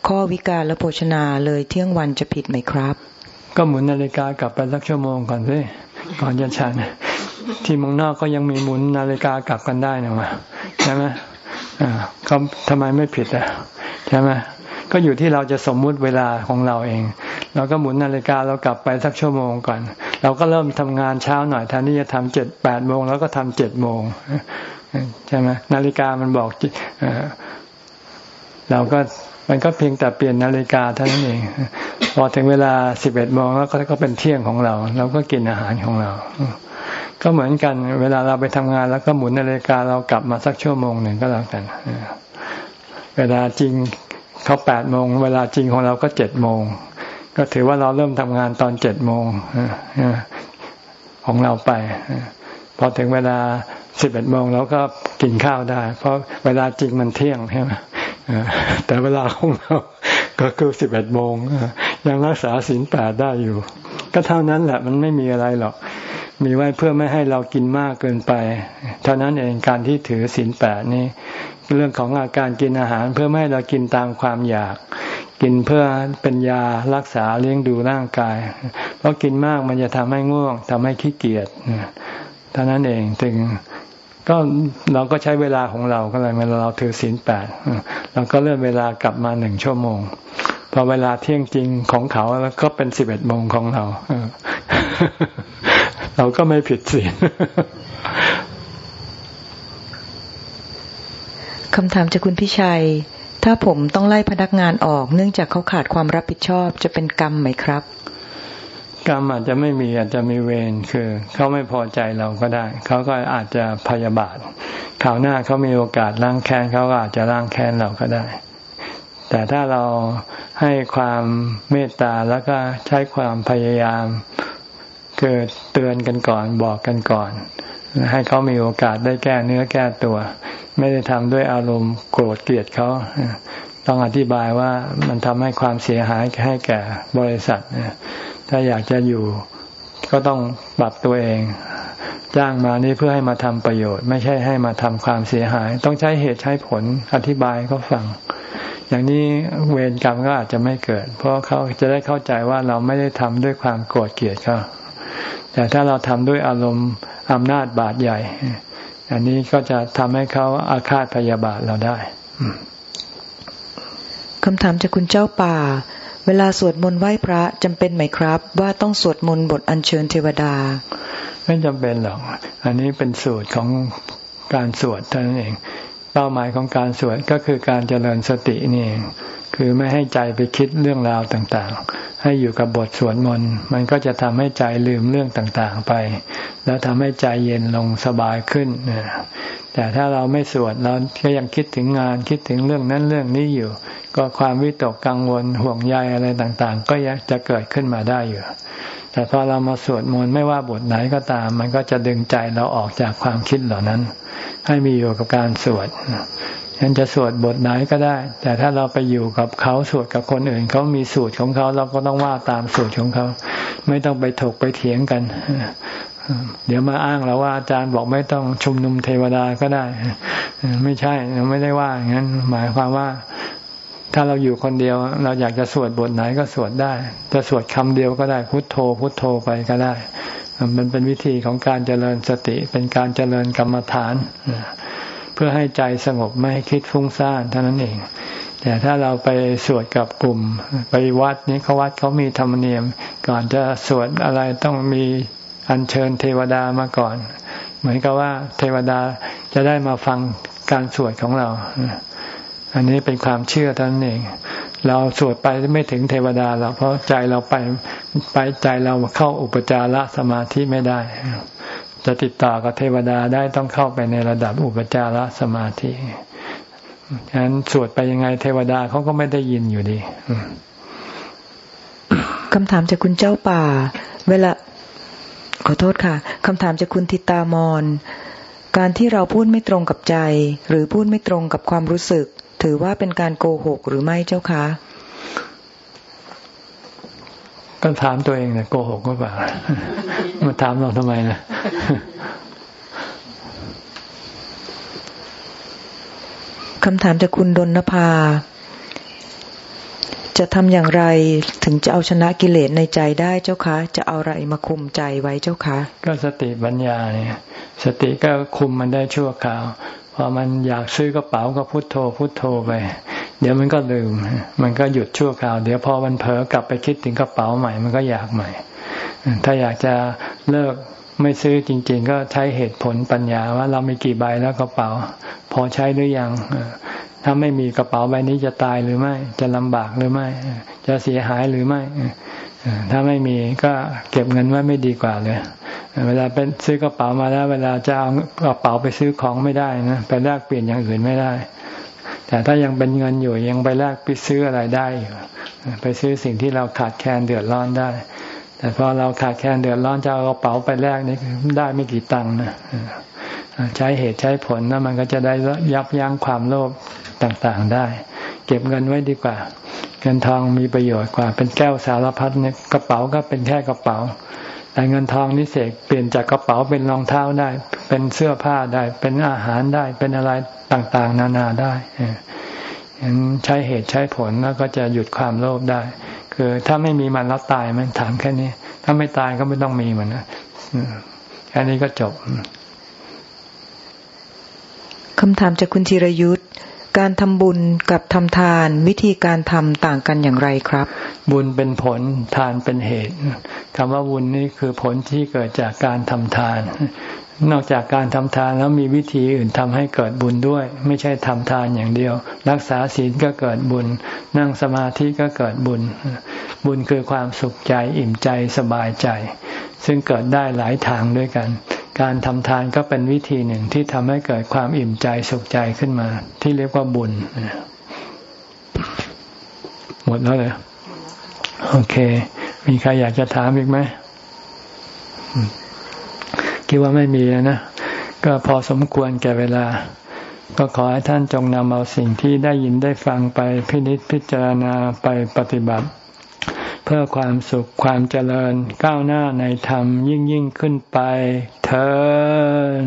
ข้อวิการและโภชนาเลยเที่ยงวันจะผิดไหมครับ ก็หมุนนาฬิกากลับไปสักชั่วโมงก่อนสิก่อนจะฉัน ที่มองนอกก็ยังมีหมุนนาฬิกากลับกันได้นะมาใช่ไหมอ่าเขาทำไมไม่ผิดอะใช่ไหม ก็อยู่ที่เราจะสมมุติเวลาของเราเอง เราก็หมุนนาฬิกาเรากลับไปสักชั่วโมงก่อน เราก็เริ่มทำงานเช้าหน่อยแทนที่จะทำเจ็ดแปดโมงแล้วก็ทำเจ็ดโมงใช่ไหมนาฬิกามันบอกเราก็มันก็เพียงแต่เปลี่ยนนาฬิกาเท่านั้นเอง พอถึงเวลาสิบเอ็ดโมงแล้วก็เป็นเที่ยงของเรา เราก็กินอาหารของเรา ก็เหมือนกันเวลาเราไปทำงานแล้วก็หมุนนาฬิกาเรากลับมาสักชั่วโมงหนึ่งก็แล้วกันเวลาจริง เขาแปดโมงเวลาจริงของเราก็เจ็ดโมง ก็ถือว่าเราเริ่มทำงานตอนเจ็ดโมงของเราไป พอถึงเวลาสิบเอ็ดโมงเราก็กินข้าวได้ เพราะเวลาจริงมันเที่ยงใช่ไหมแต่เวลาของเราก็คือสิบเอ็ดโมงยังรักษาศีลแปดได้อยู่ ก็เท่านั้นแหละมันไม่มีอะไรหรอก มีไว้เพื่อไม่ให้เรากินมากเกินไป เท่านั้นเองการที่ถือศีลแปดนี้ เรื่องของอาการกินอาหารเพื่อไม่ให้เรากินตามความอยาก กินเพื่อเป็นยารักษาเลี้ยงดูร่างกาย เพราะกินมากมันจะทำให้ง่วงทำให้ขี้เกียจเท่านั้นเองถึงก็เราก็ใช้เวลาของเราก็เลยเวลาเราถือศีลแปดเราก็เลื่อนเวลากลับมาหนึ่งชั่วโมงพอเวลาเที่ยงจริงของเขาแล้วก็เป็นสิบเอ็ดโมงของเราเราก็ไม่ผิดศีล คำถามจากคุณพิชัย ถ้าผมต้องไล่พนักงานออก เนื่องจากเขาขาดความรับผิดชอบจะเป็นกรรมไหมครับ กรรมอาจจะไม่มีอาจจะมีเวรคือเขาไม่พอใจเราก็ได้ เขาก็อาจจะพยาบาทคราวหน้าเขามีโอกาสล้างแค้นเขาก็อาจจะล้างแค้นเราก็ได้ แต่ถ้าเราให้ความเมตตาแล้วก็ใช้ความพยายาม เกิดเตือนกันก่อนบอกกันก่อน ให้เขามีโอกาสได้แก้เนื้อแก้ตัว ไม่ได้ทำด้วยอารมณ์โกรธเกลียดเขาต้องอธิบายว่ามันทำให้ความเสียหายให้แก่บริษัทถ้าอยากจะอยู่ก็ต้องปรับตัวเอง จ้างมานี่เพื่อให้มาทำประโยชน์ ไม่ใช่ให้มาทำความเสียหาย ต้องใช้เหตุใช้ผลอธิบายก็ฟัง อย่างนี้เวรกรรมก็อาจจะไม่เกิด เพราะเขาจะได้เข้าใจว่าเราไม่ได้ทำด้วยความโกรธเกลียดเขา แต่ถ้าเราทำด้วยอารมณ์อำนาจบาดใหญ่ อันนี้ก็จะทำให้เขาอาฆาตพยาบาทเราได้คำถามจากคุณเจ้าป่า เวลาสวดมนต์ไหว้พระจำเป็นไหมครับ ว่าต้องสวดมนต์บทอัญเชิญเทวดา ไม่จำเป็นหรอก อันนี้เป็นสูตรของการสวดเท่านั้นเอง เป้าหมายของการสวดก็คือการเจริญสตินี่เอง คือไม่ให้ใจไปคิดเรื่องราวต่างๆ ให้อยู่กับบทสวดมนต์มันก็จะทำให้ใจลืมเรื่องต่างๆไป แล้วทำให้ใจเย็นลงสบายขึ้นแต่ถ้าเราไม่สวดเราก็ยังคิดถึงงานคิดถึงเรื่องนั้นเรื่องนี้อยู่ ก็ความวิตกกังวลห่วงใยอะไรต่างๆ ก็ยังจะเกิดขึ้นมาได้อยู่ แต่พอเรามาสวดมนต์ไม่ว่าบทไหนก็ตาม มันก็จะดึงใจเราออกจากความคิดเหล่านั้น ให้มีอยู่กับการสวด ฉันจะสวดบทไหนก็ได้ แต่ถ้าเราไปอยู่กับเขาสวดกับคนอื่นเขามีสูตรของเขาเราก็ต้องว่าตามสูตรของเขา ไม่ต้องไปถกไปเถียงกันเดี๋ยวมาอ้างเราว่าอาจารย์บอกไม่ต้องชุมนุมเทวดาก็ได้ ไม่ใช่ไม่ได้ว่าอย่างนั้น หมายความว่า ถ้าเราอยู่คนเดียว เราอยากจะสวดบทไหนก็สวดได้ จะสวดคำเดียวก็ได้ พุทโธ พุทโธไปก็ได้ มันเป็นวิธีของการเจริญสติเป็นการเจริญกรรมฐาน เพื่อให้ใจสงบไม่ให้คิดฟุ้งซ่านเท่านั้นเอง แต่ถ้าเราไปสวดกับกลุ่มไปวัดนี้เขาวัดเขามีธรรมเนียม ก่อนจะสวดอะไรต้องมีอัญเชิญเทวดามาก่อน เหมือนกับว่าเทวดาจะได้มาฟังการสวดของเรา อันนี้เป็นความเชื่อท่านเอง เราสวดไปไม่ถึงเทวดาเราเพราะใจเราไปไปใจเราเข้าอุปจารสมาธิไม่ได้ จะติดต่อกับเทวดาได้ต้องเข้าไปในระดับอุปจารสมาธิฉะนั้นสวดไปยังไงเทวดาเขาก็ไม่ได้ยินอยู่ดีคำถามจากคุณเจ้าป่า เวลาขอโทษค่ะคำถามจากคุณทิตามอนการที่เราพูดไม่ตรงกับใจ หรือพูดไม่ตรงกับความรู้สึก ถือว่าเป็นการโกหกหรือไม่เจ้าคะก็ถามตัวเองนะโกหกก็เปล่า มาถามเราทำไมนะคำถามจากคุณดนภา จะทำอย่างไรถึงจะเอาชนะกิเลสในใจได้เจ้าคะ จะเอาอะไรมาคุมใจไว้เจ้าคะ ก็สติปัญญาเนี่ย สติก็คุมมันได้ชั่วคราว พอมันอยากซื้อกระเป๋าก็พุโทโธ พุโทโธไป เดี๋ยวมันก็ลืม มันก็หยุดชั่วคราว เดี๋ยวพอมันเผลอกลับไปคิดถึงกระเป๋าใหม่ มันก็อยากใหม่ ถ้าอยากจะเลิกไม่ซื้อจริง ๆ ก็ใช้เหตุผลปัญญาว่าเรามีกี่ใบแล้วกระเป๋า พอใช้หรือยังถ้าไม่มีกระเป๋าใบนี้จะตายหรือไม่ จะลำบากหรือไม่ จะเสียหายหรือไม่ ถ้าไม่มีก็เก็บเงินไว้ไม่ดีกว่าเลย เวลาเป็นซื้อกระเป๋ามาแล้ว เวลาจะเอากระเป๋าไปซื้อของไม่ได้นะไปแลกเปลี่ยนอย่างอื่นไม่ได้ แต่ถ้ายังเป็นเงินอยู่ยังไปแลกไปซื้ออะไรได้อยู่ไปซื้อสิ่งที่เราขาดแคลนเดือดร้อนได้ แต่พอเราขาดแคลนเดือดร้อนจะเอากระเป๋าไปแลกนี่ได้ไม่กี่ตังค์นะใช้เหตุใช้ผลแล้วมันก็จะได้ยับยั้งความโลภต่างๆได้ เก็บเงินไว้ดีกว่า เงินทองมีประโยชน์กว่า เป็นแก้วสารพัดเนี่ยกระเป๋าก็เป็นแค่กระเป๋า แต่เงินทองนี่เสกเปลี่ยนจากกระเป๋าเป็นรองเท้าได้ เป็นเสื้อผ้าได้ เป็นอาหารได้เป็นอะไรต่างๆ นานาได้ใช้เหตุใช้ผลแล้วก็จะหยุดความโลภได้ คือถ้าไม่มีมันแล้วตายมันถามแค่นี้ ถ้าไม่ตายก็ไม่ต้องมีมันนะแค่นี้ก็จบคำถามจากคุณธีรยุทธการทำบุญกับทำทานวิธีการทำต่างกันอย่างไรครับ บุญเป็นผลทานเป็นเหตุคำว่าบุญนี่คือผลที่เกิดจากการทำทาน นอกจากการทำทานแล้วมีวิธีอื่นทำให้เกิดบุญด้วย ไม่ใช่ทำทานอย่างเดียว รักษาศีลก็เกิดบุญ นั่งสมาธิก็เกิดบุญ บุญคือความสุขใจอิ่มใจสบายใจ ซึ่งเกิดได้หลายทางด้วยกัน การทำทานก็เป็นวิธีหนึ่งที่ทำให้เกิดความอิ่มใจสุขใจขึ้นมา ที่เรียกว่าบุญ หมดแล้วเลยโอเค มีใครอยากจะถามอีกไหม คิดว่าไม่มีนะ ก็พอสมควรแก่เวลา ก็ขอให้ท่านจงนำเอาสิ่งที่ได้ยินได้ฟังไปพินิจพิจารณาไปปฏิบัติ เพื่อความสุขความเจริญก้าวหน้าในธรรมยิ่งยิ่งขึ้นไปเธอ